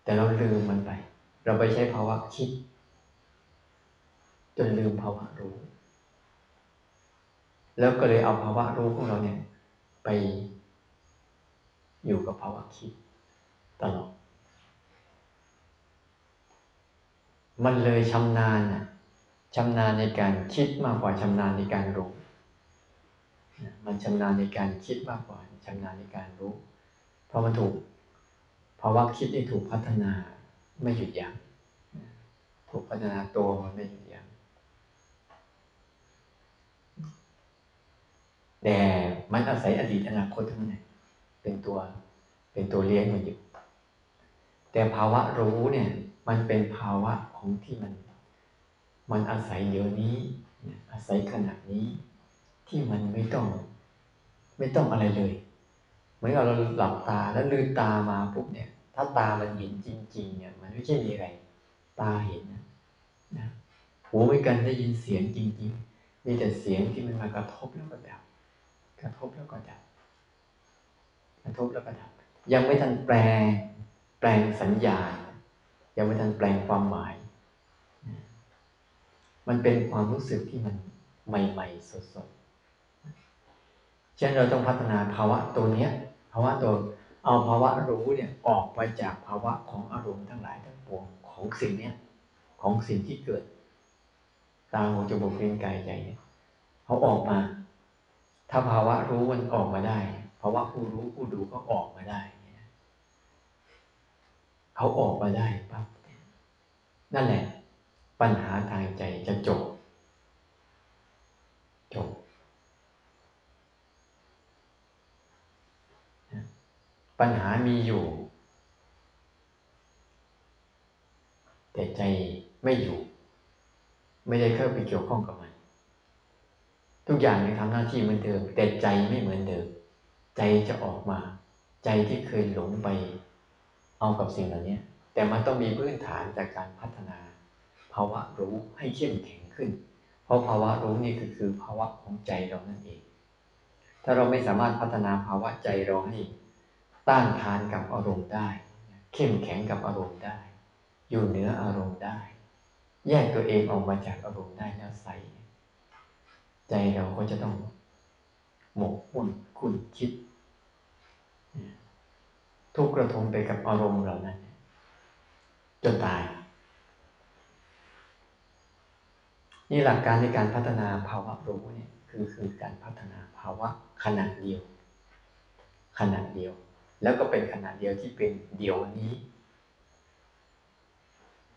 แต่เราลืมมันไป เราไปใช้ภาวะคิด จนลืมภาวะรู้ แล้วก็เลยเอาภาวะรู้ของเราเนี่ย ไปอยู่กับภาวะคิดตลอด มันเลยชำนาญชำนาญในการคิดมากกว่าชำนาญในการรู้ มันชำนาญในการคิดมากกว่าชำนาญในการรู้ เพราะมันถูก ภาวะคิดได้ถูกพัฒนาไม่หยุดยัง้งถูกพัฒนาตัวมันไม่หยุดยัง้งแต่มันอาศัยอดีตอนาคตทั้งนั้นเป็นตัวเป็นตัวเลี้ยงมันอยู่ แต่ภาวะรู้เนี่ย มันเป็นภาวะของที่มัน มันอาศัยเดี๋ยวนี้อาศัยขณะนี้ที่มันไม่ต้อง ไม่ต้องอะไรเลย มือนเราหลับตาแล้วลืมตามาปุ๊บเนี่ย ถ้าตามันเห็นจริง ๆ เนี่ย มันไม่ใช่มีอะไร ตาเห็นนะนะหูไม่กันได้ยินเสียงจริง ๆ มีแต่เสียงที่มันมากระทบแล้วก็ดับกระทบแล้วก็ดับกระทบแล้วก็ดับยังไม่ทันแปลงแปลงสัญญาณยังไม่ทันแปลงความหมาย มันเป็นความรู้สึกที่มันใหม่ ๆ สดๆเช่นเราต้องพัฒนาภาวะตัวเนี้ย ภาวะตัวเอาภาวะรู้เนี่ยออกไปจากภาวะของอารมณ์ทั้งหลายทั้งปวงของสิ่งเนี้ยของสิ่งที่เกิด ตาหูจมูกลิ้นกายใจเนี่ยเขาออกมา ถ้าภาวะรู้มันออกมาได้ภาวะผู้รู้ผู้ดูก็ออกมาได้เขาออกมาได้ปั๊บนั่นแหละ ปัญหาทางใจจะจบ จบ ปัญหามีอยู่ แต่ใจไม่อยู่ ไม่ได้เข้าไปเกี่ยวข้องกับมัน ทุกอย่างยังทำหน้าที่เหมือนเดิมแต่ใจไม่เหมือนเดิม ใจจะออกมา ใจที่เคยหลงไป เอากับสิ่งเหล่านี้แต่มันต้องมีพื้นฐานจากการพัฒนา ภาวะรู้ให้เข้มแข็งขึ้น เพราะภาวะรู้นี่คือคือภาวะของใจเรานั่นเอง ถ้าเราไม่สามารถพัฒนาภาวะใจเราให้ ต้านทานกับอารมณ์ได้ เข้มแข็งกับอารมณ์ได้ อยู่เหนืออารมณ์ได้ แยกตัวเองออกมาจากอารมณ์ได้แล้วใสใจเราก็จะต้องหมกมุ่นคุณคิด ทุกกระทมไปกับอารมณ์เหล่านั้นจนตาย นี่หลักการในการพัฒนาภาวะรู้เนี่ยคือคือการพัฒนาภาวะขนาดเดียวขนาดเดียว แล้วก็เป็นขนาดเดียวที่เป็นเดียวนี้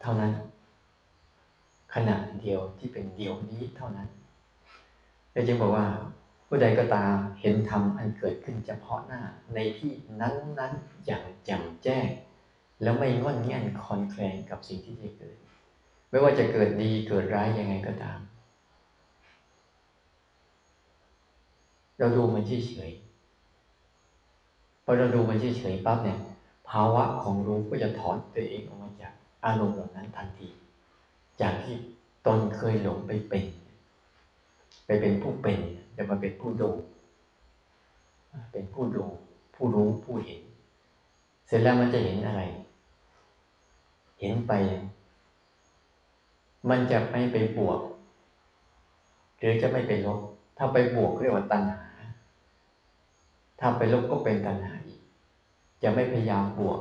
เท่านั้นขนาดเดียวที่เป็นเดียวนี้เท่านั้นเราจึงบอกว่า ผู้ใดก็ตามเห็นธรรมอันเกิดขึ้นเฉพาะหน้าในที่นั้นนั้นอย่างแจ่มแจ้ง แล้วไม่งอนแง่นคอนแคลงกับสิ่งที่จะเกิด ไม่ว่าจะเกิดดีเกิดร้ายยังไงก็ตาม เราดูมันเฉยๆ พอเราดูมันเฉยๆปั๊บเนี่ย ภาวะของรู้ก็จะถอนตัวเองออกมาจากอารมณ์เหล่านั้นทันที จากที่ตนเคยหลงไปเป็น ไปเป็นผู้เป็นจะมาเป็นผู้ดูเป็นผู้ดูผู้รู้ผู้เห็น เสร็จแล้วมันจะเห็นอะไร เห็นไป มันจะไม่ไปบวก หรือจะไม่ไปลบถ้าไปบวกเรียกว่าตัณหาถ้าไปลบก็เป็นตัณหา จะไม่พยายามบวก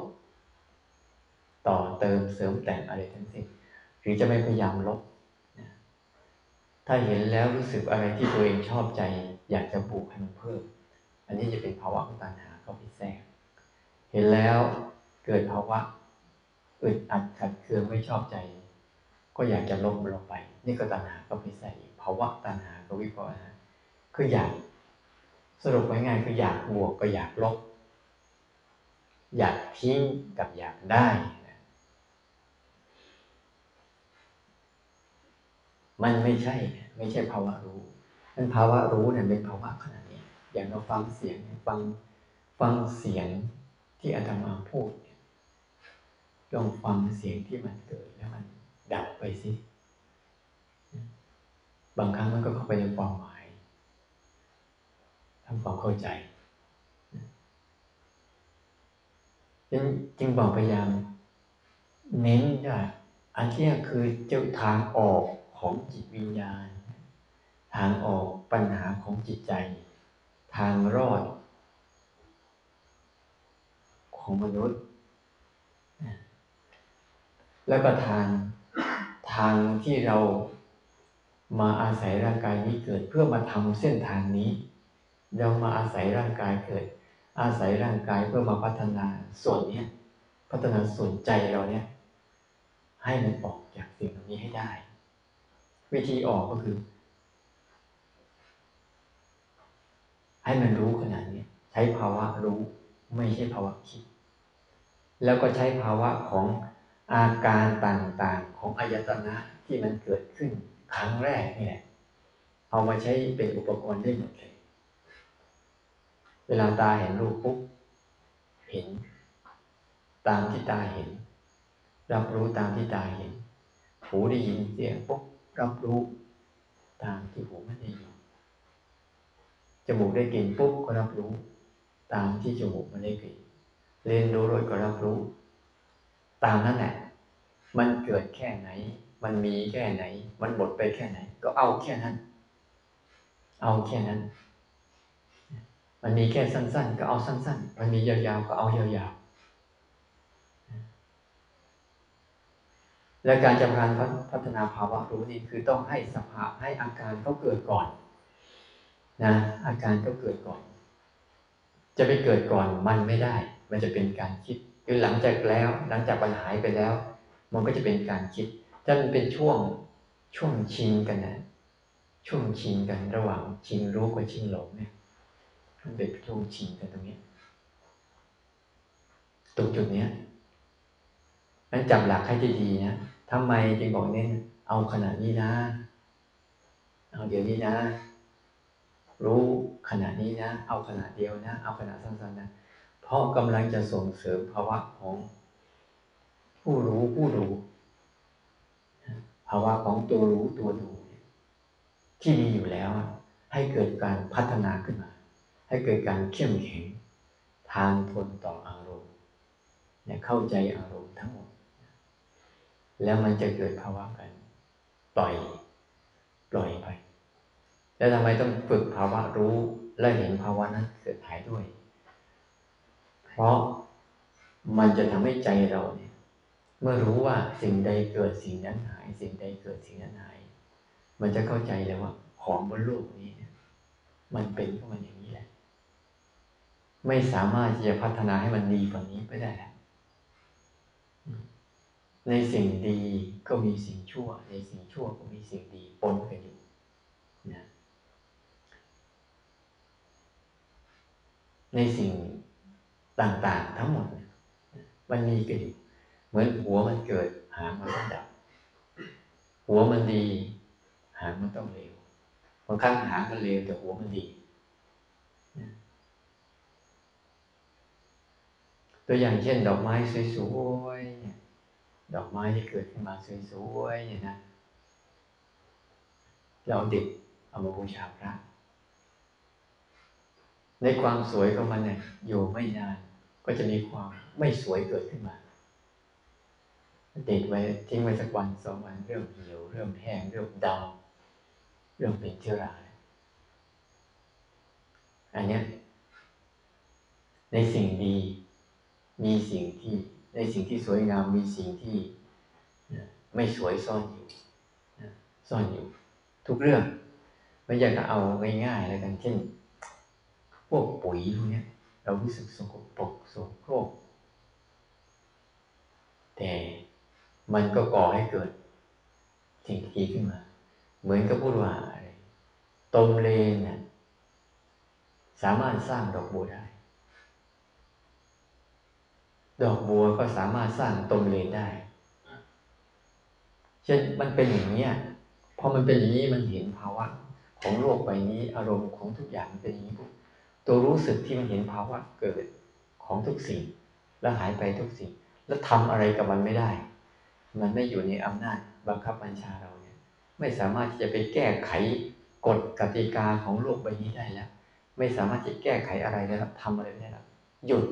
ต่อเติมเสริมแต่งอะไรทั้งสิ้นหรือจะไม่พยายามลบถ้าเห็นแล้วรู้สึกอะไรที่ตัวเองชอบใจ อยากจะปลูกให้มันเพิ่ม อันนี้จะเป็นภาวะของตัณหาเข้าไปแทรก เห็นแล้วเกิดภาวะอึดอัดขัดเคืองไม่ชอบใจ ก็อยากจะลบมันลงไป นี่ก็ตัณหาก็ไปแทรกภาวะตัณหาก็วิภาวะคืออยากสรุปง่ายๆคืออยากบวกก็อยากลบ อยากทิ้งกับอยากได้ มันไม่ใช่ ไม่ใช่ภาวะรู้มันภาวะรู้เนี่ยเป็นภาวะขนาดนี้ อย่างเราฟังเสียงฟังฟังเสียงที่อาตมาพูดเนี่ยลองฟังเสียงที่มันเกิดแล้วมันดับไปสิบางครั้งมันก็เข้าไปในความหมายทำความเข้าใจ จึงจึงบอกพยายามเน้นว่าอันที่คือเจ้าทางออกของจิตวิญญาณ ทางออกปัญหาของจิตใจ ทางรอด ของมนุษย์ แล้วก็ทางทางที่เรามาอาศัยร่างกายนี้เกิดเพื่อมาทำเส้นทางนี้ เรามาอาศัยร่างกายเกิด อาศัยร่างกายเพื่อมาพัฒนาส่วนนี้พัฒนาส่วนใจเราเนี่ย ให้มันออกจากสิ่งเหล่านี้ให้ได้ วิธีออกก็คือ ให้มันรู้ขนาดนี้ใช้ภาวะรู้ไม่ใช่ภาวะคิด แล้วก็ใช้ภาวะของอาการต่างๆของอายตนะที่มันเกิดขึ้นครั้งแรกนี่แหละเอามาใช้เป็นอุปกรณ์ได้หมดเลย เวลาตาเห็นรูปปุ๊บเห็น ตามที่ตาเห็น รับรู้ตามที่ตาเห็น หูได้ยินเสียงปุ๊บรับรู้ตามที่หูไม่ได้ยินจมูกได้กลิ่นปุ๊บก็รับรู้ ตามที่จมูกมันได้กลิ่นเรียนรู้โดยก็รับรู้ ตามนั้นแหละมันเกิดแค่ไหน มันมีแค่ไหน มันหมดไปแค่ไหน ก็เอาแค่นั้น เอาแค่นั้น มันมีแค่สั้น ๆ ก็เอาสั้น ๆ มันมียาวๆก็เอายาวๆ และการจะพานพัฒนาภาวะรู้นี่คือต้องให้สภาพให้อาการเขาเกิดก่อนนะอาการเขาเกิดก่อน จะไปเกิดก่อนมันไม่ได้ มันจะเป็นการคิดคือหลังจากแล้ว หลังจากปัญหายไปแล้ว มันก็จะเป็นการคิดถ้ามันเป็นช่วงช่วงชิงกันนะ ช่วงชิงกันระหว่างชิงรู้กับชิงหลงเนี่ย เป็นช่วงชิงกันตรงนี้ตรงจุดเนี้ยนั้นจำหลักให้ดีๆนะทำไมจึงบอกเน้นเอาขนาดนี้นะ เอาเดี๋ยวนี้นะ รู้ขนาดนี้นะ เอาขนาดเดียวนะ เอาขนาดสั้นๆนะ เพราะกำลังจะส่งเสริมภาวะของ ผู้รู้ผู้ดูภาวะของตัวรู้ตัวดูที่มีอยู่แล้ว ให้เกิดการพัฒนาขึ้นมา ให้เกิดการเข้มแข็งทางทนต่ออารมณ์เนี่ยเข้าใจอารมณ์ทั้งหมด แล้วมันจะเกิดภาวะกันปล่อยปล่อยไป แล้วทำไมต้องฝึกภาวะรู้และเห็นภาวะนั้นเกิดหายด้วย เพราะมันจะทำให้ใจเราเนี่ยเมื่อรู้ว่าสิ่งใดเกิดสิ่งนั้นหาย สิ่งใดเกิดสิ่งนั้นหาย มันจะเข้าใจเลยว่าของบนโลกนี้ มันเป็นก็มันอย่างนี้แหละ ไม่สามารถที่จะพัฒนาให้มันดีกว่านี้ไปได้แล้วในสิ่งดีก็มีสิ่งชั่ว ในสิ่งชั่วก็มีสิ่งดีปนกันอยู่นะในสิ่งต่างๆทั้งหมด มันมีกันอยู่ เหมือนหัวมันเกิดหางมันต้องดับ หัวมันดี หางมันต้องเลวบางครั้งหางมันเลวแต่หัวมันดี ตัวอย่างเช่น ดอกไม้สวยๆดอกไม้ที่เกิดขึ้นมาสวยๆเนี่ยนะเราเด็กเอามาบูชาพระ ในความสวยของมันเนี่ยอยู่ไม่นาน ก็จะมีความไม่สวยเกิดขึ้นมาติดไว้ทิ้งไว้สักวันสองวันเริ่มเหี่ยวเริ่มแห้งเริ่มดำเริ่มเป็นเชื้อราอันนี้ในสิ่งดี มีสิ่งที่ในสิ่งที่สวยงามมีสิ่งที่ไม่สวยซ่อนอยู่ซ่อนอยู่ ทุกเรื่องไม่อยากจะเอาง่ายๆแล้วกันเช่น พวกปุ๋ยพวกนี้เรารู้สึกสกปรกโสโครกแต่มันก็ก่อให้เกิดสิ่งที่ขึ้นมา เหมือนกับพูดว่าตมเลนเนี่ยสามารถสร้างดอกบัวได้ ดอกบัวก็สามารถสร้างตมเลนได้เช่นมันเป็นอย่างนี้พอมันเป็นอย่างนี้มันเห็นภาวะ ของโลกใบนี้อารมณ์ของทุกอย่างเป็นอย่างนี้ปุ๊บตัวรู้สึกที่มันเห็นภาวะเกิดของทุกสิ่ง แล้วหายไปทุกสิ่ง แล้วทำอะไรกับมันไม่ได้ มันไม่อยู่ในอำนาจบังคับบัญชาเราเนี่ย ไม่สามารถที่จะไปแก้ไขกฎกติกาของโลกใบนี้ได้แล้ว ไม่สามารถจะแก้ไขอะไรได้แล้วทำอะไรไม่ได้แล้วหยุด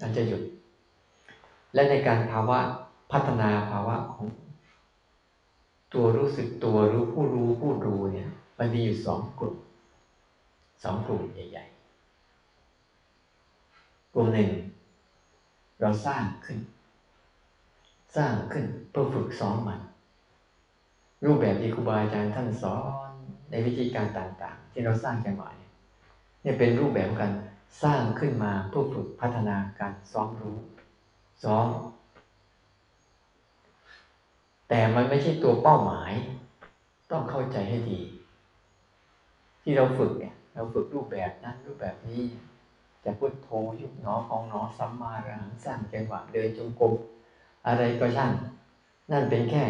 นั่นจะหยุด และในการภาวะพัฒนาภาวะของตัวรู้สึกตัวรู้ผู้รู้ผู้ดูเนี่ย มันมีอยู่สองกลุ่มสองกลุ่มใหญ่ ๆ กลุ่มหนึ่ง เราสร้างขึ้น สร้างขึ้นเพื่อฝึกซ้อมมัน รูปแบบที่ครูบาอาจารย์ท่านสอนในวิธีการต่างๆ ที่เราสร้างกันมาเนี่ยนี่เป็นรูปแบบการสร้างขึ้นมาเพื่อฝึกพัฒนาการซ้อมรู้ ซ้อมแต่มันไม่ใช่ตัวเป้าหมาย ต้องเข้าใจให้ดี ที่เราฝึกเนี่ยเราฝึกรูปแบบนั้นรูปแบบนี้จะพุทโธยุบหนอของหนอสัมมาระหังสร้างจังหวะเดินจงกรมอะไรก็ช่างนั่นเป็นแค่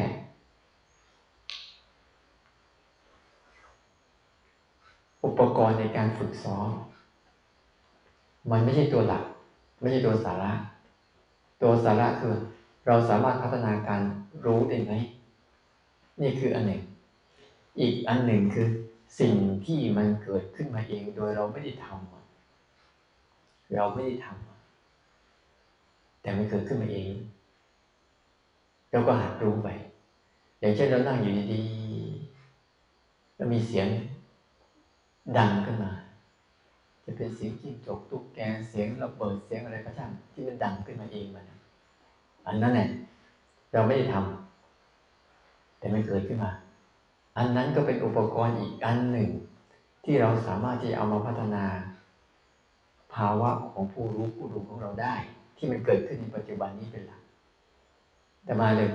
อุปกรณ์ในการฝึกซ้อมมันไม่ใช่ตัวหลัก ไม่ใช่ตัวสาระ ตัวสาระคือเราสามารถพัฒนาการรู้ได้ไหม นี่คืออันหนึ่ง อีกอันหนึ่งคือ สิ่งที่มันเกิดขึ้นมาเองโดยเราไม่ได้ทำเราไม่ได้ทำแต่มันเกิดขึ้นมาเองเราก็หัดรู้ไป อย่างเช่นเรานั่งอยู่ดีๆแล้วมีเสียงดังขึ้นมา จะเป็นเสียงจิ้งจกตุ๊กแกเสียงระเบิดเสียงอะไรก็ช่างที่มันดังขึ้นมาเองมันอันนั้นแหละเราไม่ได้ทำแต่มันเกิดขึ้นมา อันนั้นก็เป็นอุปกรณ์อีกอันหนึ่ง ที่เราสามารถที่เอามาพัฒนา ภาวะของผู้รู้ผู้ดูของเราได้ ที่มันเกิดขึ้นในปัจจุบันนี้เป็นหลักแต่มาเลย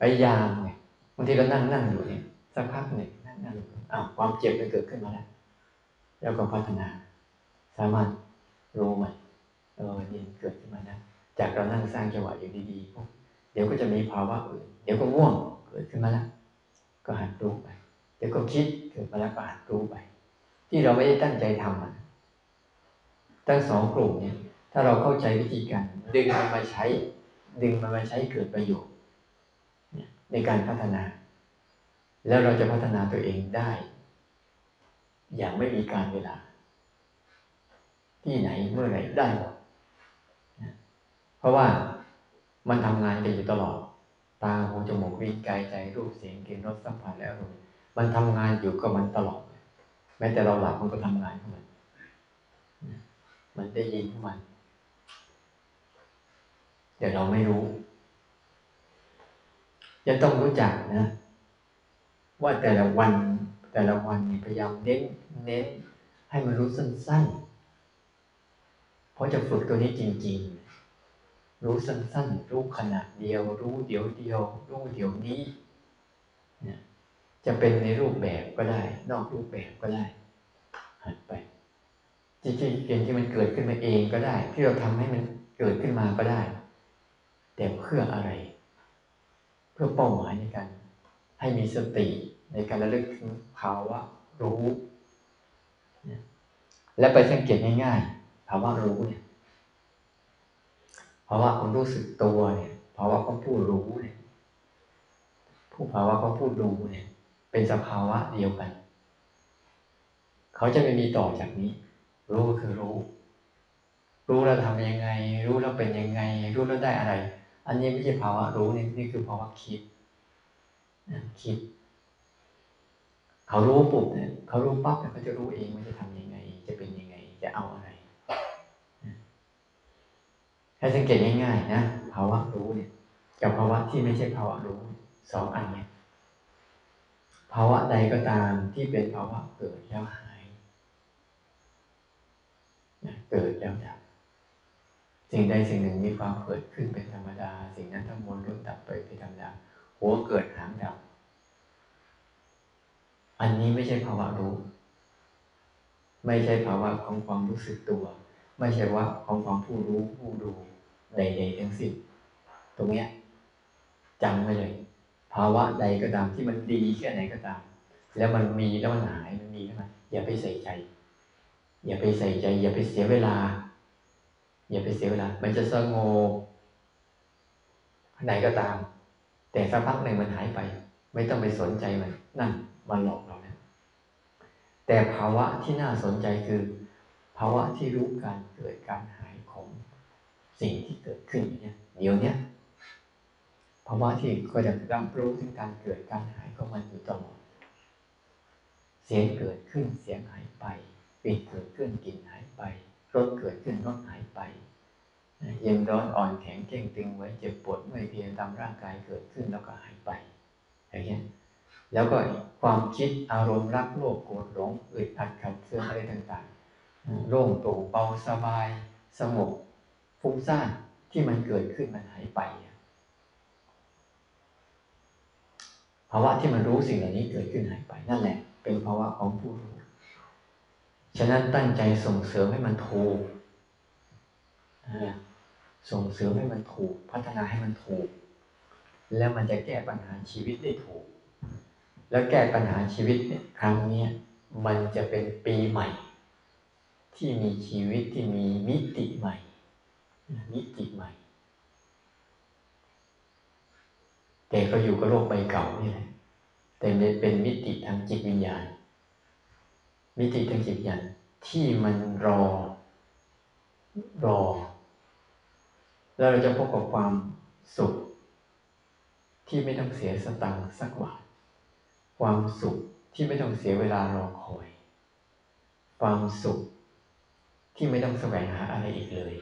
พยายามไงบางทีเรานั่งนั่งอยู่เนี่ยสักพักหนึ่งนั่งนั่งอ้าวความเจ็บมันเกิดขึ้นมาแล้วแล้วก็พัฒนา สามารถรู้มันเออเนี่ยเกิดขึ้นมานะจากเรานั่งสร้างจังหวะอยู่ดีๆเดี๋ยวก็จะมีภาวะอื่นเดี๋ยวก็ง่วงเกิดขึ้นมาแล้วก็หัดรู้ไป เดี๋ยวก็คิดเกิดมาแล้วก็หัดรู้ไป ที่เราไม่ได้ตั้งใจทำมันทั้งสองกลุ่มเนี่ย ถ้าเราเข้าใจวิธีการดึงมันมาใช้ ดึงมันมาใช้เกิดประโยชน์ในการพัฒนา แล้วเราจะพัฒนาตัวเองได้ อย่างไม่มีการเวลา ที่ไหนเมื่อไหร่ได้หมดเพราะว่ามันทำงานกันอยู่ตลอด ตาหูจมูกลิ้นกายใจรูปเสียงกลิ่นรสสัมผัสแล้วมันทำงานอยู่กับมันตลอด แม้แต่เราหลับมันก็ทำงานของมันมันได้ยินของมันแต่เราไม่รู้ จะต้องรู้จักนะ ว่าแต่ละวันแต่ละวันพยายามเน้นเน้นให้มันรู้สั้นๆ เพราะจะฝึกตัวนี้จริง ๆ รู้สั้นๆ รู้ขณะเดียว รู้เดี๋ยวเดียว รู้เดี๋ยวนี้เนี่ยจะเป็นในรูปแบบก็ได้ นอกรูปแบบก็ได้หันไปจริงๆเองที่มันเกิดขึ้นมาเองก็ได้ ที่เราทำให้มันเกิดขึ้นมาก็ได้ แต่เพื่ออะไร เพื่อเป้าหมายในการให้มีสติในการระลึกถึงภาวะรู้ และไปสังเกตง่ายๆ ภาวะรู้เนี่ยภาวะของรู้สึกตัวเนี่ยภาวะของผู้รู้เนี่ยผู้ภาวะของผู้ดูเนี่ย เป็นสภาวะเดียวกัน เขาจะไม่มีต่อจากนี้ รู้คือรู้ รู้แล้วทำยังไง รู้แล้วเป็นยังไง รู้แล้วได้อะไร อันนี้ไม่ใช่ภาวะรู้นี่นี่คือภาวะคิดคิด เขารู้ปุ๊บเนี่ยเขารู้ปั๊บเนี่ยเขาจะรู้เองว่าจะทำยังไง จะเป็นยังไง จะเอาอะไร ให้สังเกตง่ายๆนะภาวะรู้เนี่ยกับภาวะที่ไม่ใช่ภาวะรู้สองอันเนี่ยภาวะใดก็ตามที่เป็นภาวะเกิดแล้วหายเกิดแล้วดับสิ่งใดสิ่งหนึ่งมีความเกิดขึ้นเป็นธรรมดา สิ่งนั้นทั้งมวลล้วนดับไปเป็นธรรมดาหัวเกิดหางดับ อันนี้ไม่ใช่ภาวะรู้ ไม่ใช่ภาวะของความรู้สึกตัว ไม่ใช่ว่าของความผู้รู้ผู้ดูใดๆทั้งสิ้นตรงเนี้ยจำไว้เลย ภาวะใดก็ตามที่มันดีแค่ไหนก็ตาม แล้วมันมีแล้วมันหายมันมีแล้วมันอย่าไปใส่ใจ อย่าไปใส่ใจ อย่าไปเสียเวลา อย่าไปเสียเวลา มันจะสงบไหนก็ตาม แต่สักพักหนึ่งมันหายไป ไม่ต้องไปสนใจมันนั่นมันหลอกเราแล้วแต่ภาวะที่น่าสนใจคือ ภาวะที่รู้การเกิดการหายของสิ่งที่เกิดขึ้นเนี่ยเดี๋ยวนี้ภาวะที่ก็จะรับรู้ถึงการเกิดการหายของมันอยู่ตลอดเสียงเกิดขึ้นเสียงหายไปกลิ่นเกิดขึ้นกลิ่นหายไปรสเกิดขึ้นรสหายไปเย็นร้อนอ่อนแข็งเก่งตึงไว้เจ็บปวดเมื่อยเพลียตามร่างกายเกิดขึ้นแล้วก็หายไปอย่างนี้แล้วก็ความคิดอารมณ์รักโลภโกรธหลงอึดอัดขัดเคืองอะไรต่างๆ โล่งโปร่งเบาสบาย สงบฟุ้งซ่านที่มันเกิดขึ้นมันหายไปภาวะที่มันรู้สิ่งเหล่านี้เกิดขึ้นหายไปนั่นแหละ เป็นภาวะของผู้รู้ฉะนั้นตั้งใจส่งเสริมให้มันถูกส่งเสริมให้มันถูก พัฒนาให้มันถูก แล้วมันจะแก้ปัญหาชีวิตได้ถูก แล้วแก้ปัญหาชีวิตเนี่ยครั้งนี้มันจะเป็นปีใหม่ ที่มีชีวิตที่มีมิติใหม่ มิติใหม่ แต่ก็อยู่กับโลกใบเก่านี่แหละแต่เป็นมิติทางจิตวิญญาณ มิติทางจิตวิญญาณที่มันรอ รอ แล้วเราจะพบกับความสุข ที่ไม่ต้องเสียสตังค์สักบาทความสุขที่ไม่ต้องเสียเวลารอคอย ความสุข ที่ไม่ต้องแสวงหาอะไรอีกเลย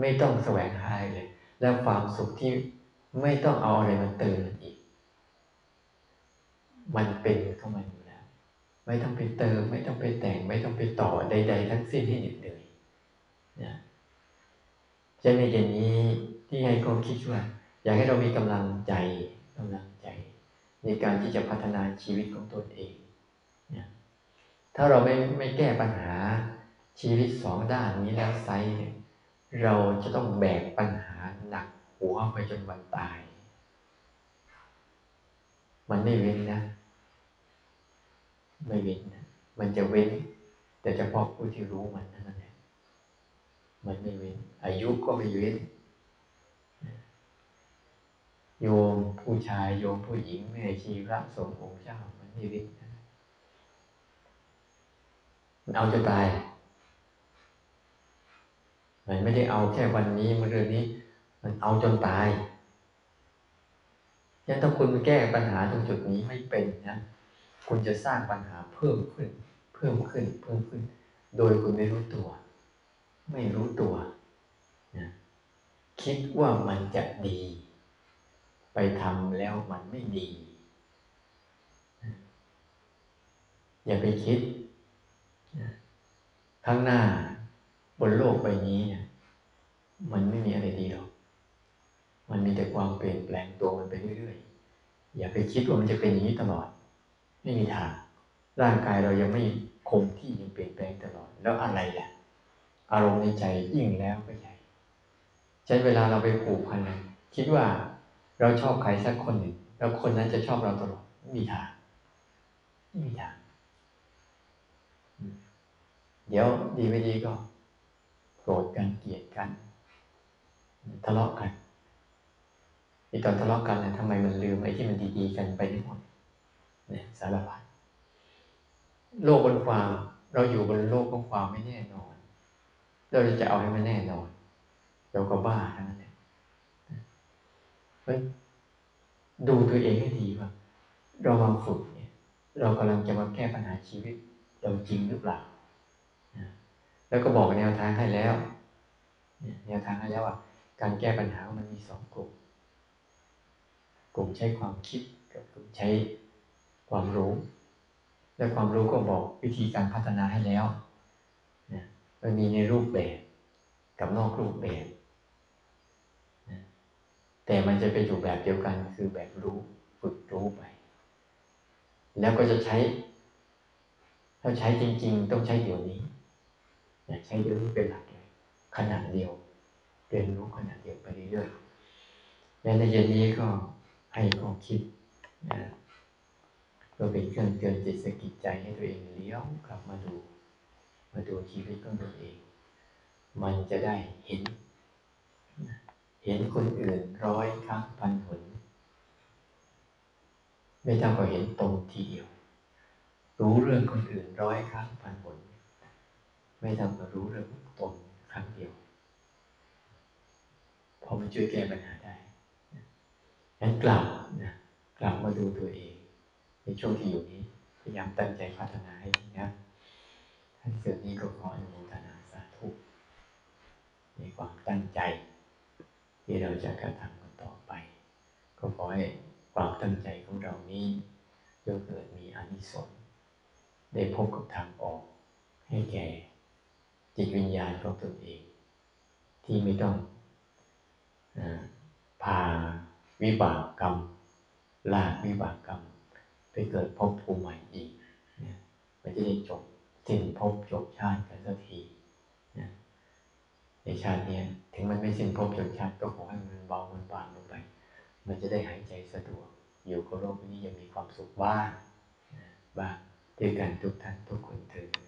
ไม่ต้องแสวงหาอะไรเลย แล้วความสุขที่ไม่ต้องเอาอะไรมาเติมอีก มันเป็นเข้ามาอยู่แล้ว ไม่ต้องไปเติม ไม่ต้องไปแต่ง ไม่ต้องไปต่อใด ๆ ทั้งสิ้นให้เหน็ดเหนื่อยนะจะในอย่างนี้ที่ให้ความคิดว่า อยากให้เรามีกำลังใจกำลังใจ ในการที่จะพัฒนาชีวิตของตนเอง ถ้าเราไม่ไม่แก้ปัญหาชีวิตสองด้านนี้แล้วไซเราจะต้องแบกปัญหาหนักหัวไปจนวันตาย มันไม่เว้นนะ ไม่เว้นนะ มันจะเว้น แต่เฉพาะผู้ที่รู้มันนั่นแหละมันไม่เว้น อายุก็ไม่เว้น โยมผู้ชายโยมผู้หญิงแม่ชีพระสงฆ์องค์เจ้า มันนี่ริ มันเอาจะตาย มันไม่ได้เอาแค่วันนี้มอรืนนี้ มันเอาจนตายยันถ้าคุณแก้ปัญหาตรงจุดนี้ไม่เป็นนะคุณจะสร้างปัญหาเพิ่มขึ้น เพิ่มขึ้น เพิ่มขึ้น โดยคุณไม่รู้ตัว ไม่รู้ตัวนะคิดว่ามันจะดี ไปทำแล้วมันไม่ดี อย่าไปคิด ข้างหน้าบนโลกใบนี้เนี่ยมันไม่มีอะไรดีหรอก มันมีแต่ความเปลี่ยนแปลงตัวมันไปเรื่อยๆ อย่าไปคิดว่ามันจะเป็นอย่างนี้ตลอด ไม่มีทาง ร่างกายเรายังไม่คงที่ยังเปลี่ยนแปลงตลอด แล้วอะไรแหละอารมณ์ในใจยิ่งแล้วก็ใหญ่ใช้เวลาเราไปผูกพันคิดว่าเราชอบใครสักคนหนึ่งแล้วคนนั้นจะชอบเราตลอดไม่มีทางไม่มีทาง เดี๋ยวดีไม่ดีก็โกรธกันเกลียดกัน ทะเลาะกันไอตอนทะเลาะกันเนี่ยทำไมมันลืมไอ้ที่มันดีๆกันไปทั้งหมดเนี่ยสารพัดโลกบนความ เราอยู่บนโลกของความไม่แน่นอน เราจะเอาให้มันแน่นอน เราก็บ้าทั้งนั้นเนี่ยดูตัวเองให้ดีว่า เรามาฝึกเนี่ย เรากำลังจะมาแก้ปัญหาชีวิต เราจริงหรือเปล่า แล้วก็บอกแนวทางให้แล้วแนวทางให้แล้วว่าการแก้ปัญหามันมีสองกลุ่ม กลุ่มใช้ความคิดกับกลุ่มใช้ความรู้ และความรู้ก็บอกวิธีการพัฒนาให้แล้วนะมันมีในรูปแบบกับนอกรูปแบบนะแต่มันจะไปอยู่แบบเดียวกันคือแบบรู้ฝึกรู้ไป แล้วก็จะใช้ ถ้าใช้จริง ๆ ต้องใช้เดี๋ยวนี้ ใช้เรื่องนี้เป็นหลักเลยขนาดเดียว เรียนรู้ขนาดเดียวไปเรื่อยๆและในเย็นนี้ก็ให้ข้อคิดนะก็เป็นเครื่องเตือนจิตสกิจใจให้ตัวเองเลี้ยวกลับมาดู มาดูชีวิตของตัวเอง มันจะได้เห็น เห็นคนอื่นร้อยครั้งพันหนไม่ต้องก็เห็นตรงทีเดียว รู้เรื่องคนอื่นร้อยครั้งพันหน ไม่ทำมารู้เรื่องตนครั้งเดียว พอมันช่วยแก้ปัญหาได้งั้นกลับนะกลับมาดูตัวเอง ในช่วงที่อยู่นี้ พยายามตั้งใจพัฒนาให้ดีนะท่านเกิดนี้ก็ขออนุโมทนาสาธุในความตั้งใจ ที่เราจะกระทำกันต่อไป ก็ขอให้ความตั้งใจของเรานี้จะเกิดมีอนิสงส์ได้พบกับทางออกให้แก่ จิตวิญญาณของตนเอง ที่ไม่ต้องพาวิบากกรรมลากวิบากกรรม ไปเกิดภพภูมิใหม่อีกเนี่ยมันจะได้จบสิ้นภพจบชาติกันสักทีนะในชาตินี้ถึงมันไม่สิ้นภพจบชาติก็ขอให้มันเบามันบางลงไป มันจะได้หายใจสะดวก อยู่กับโลกนี้ยังมีความสุขบ้างบ้างด้วยกันทุกท่านทุกคนเถิด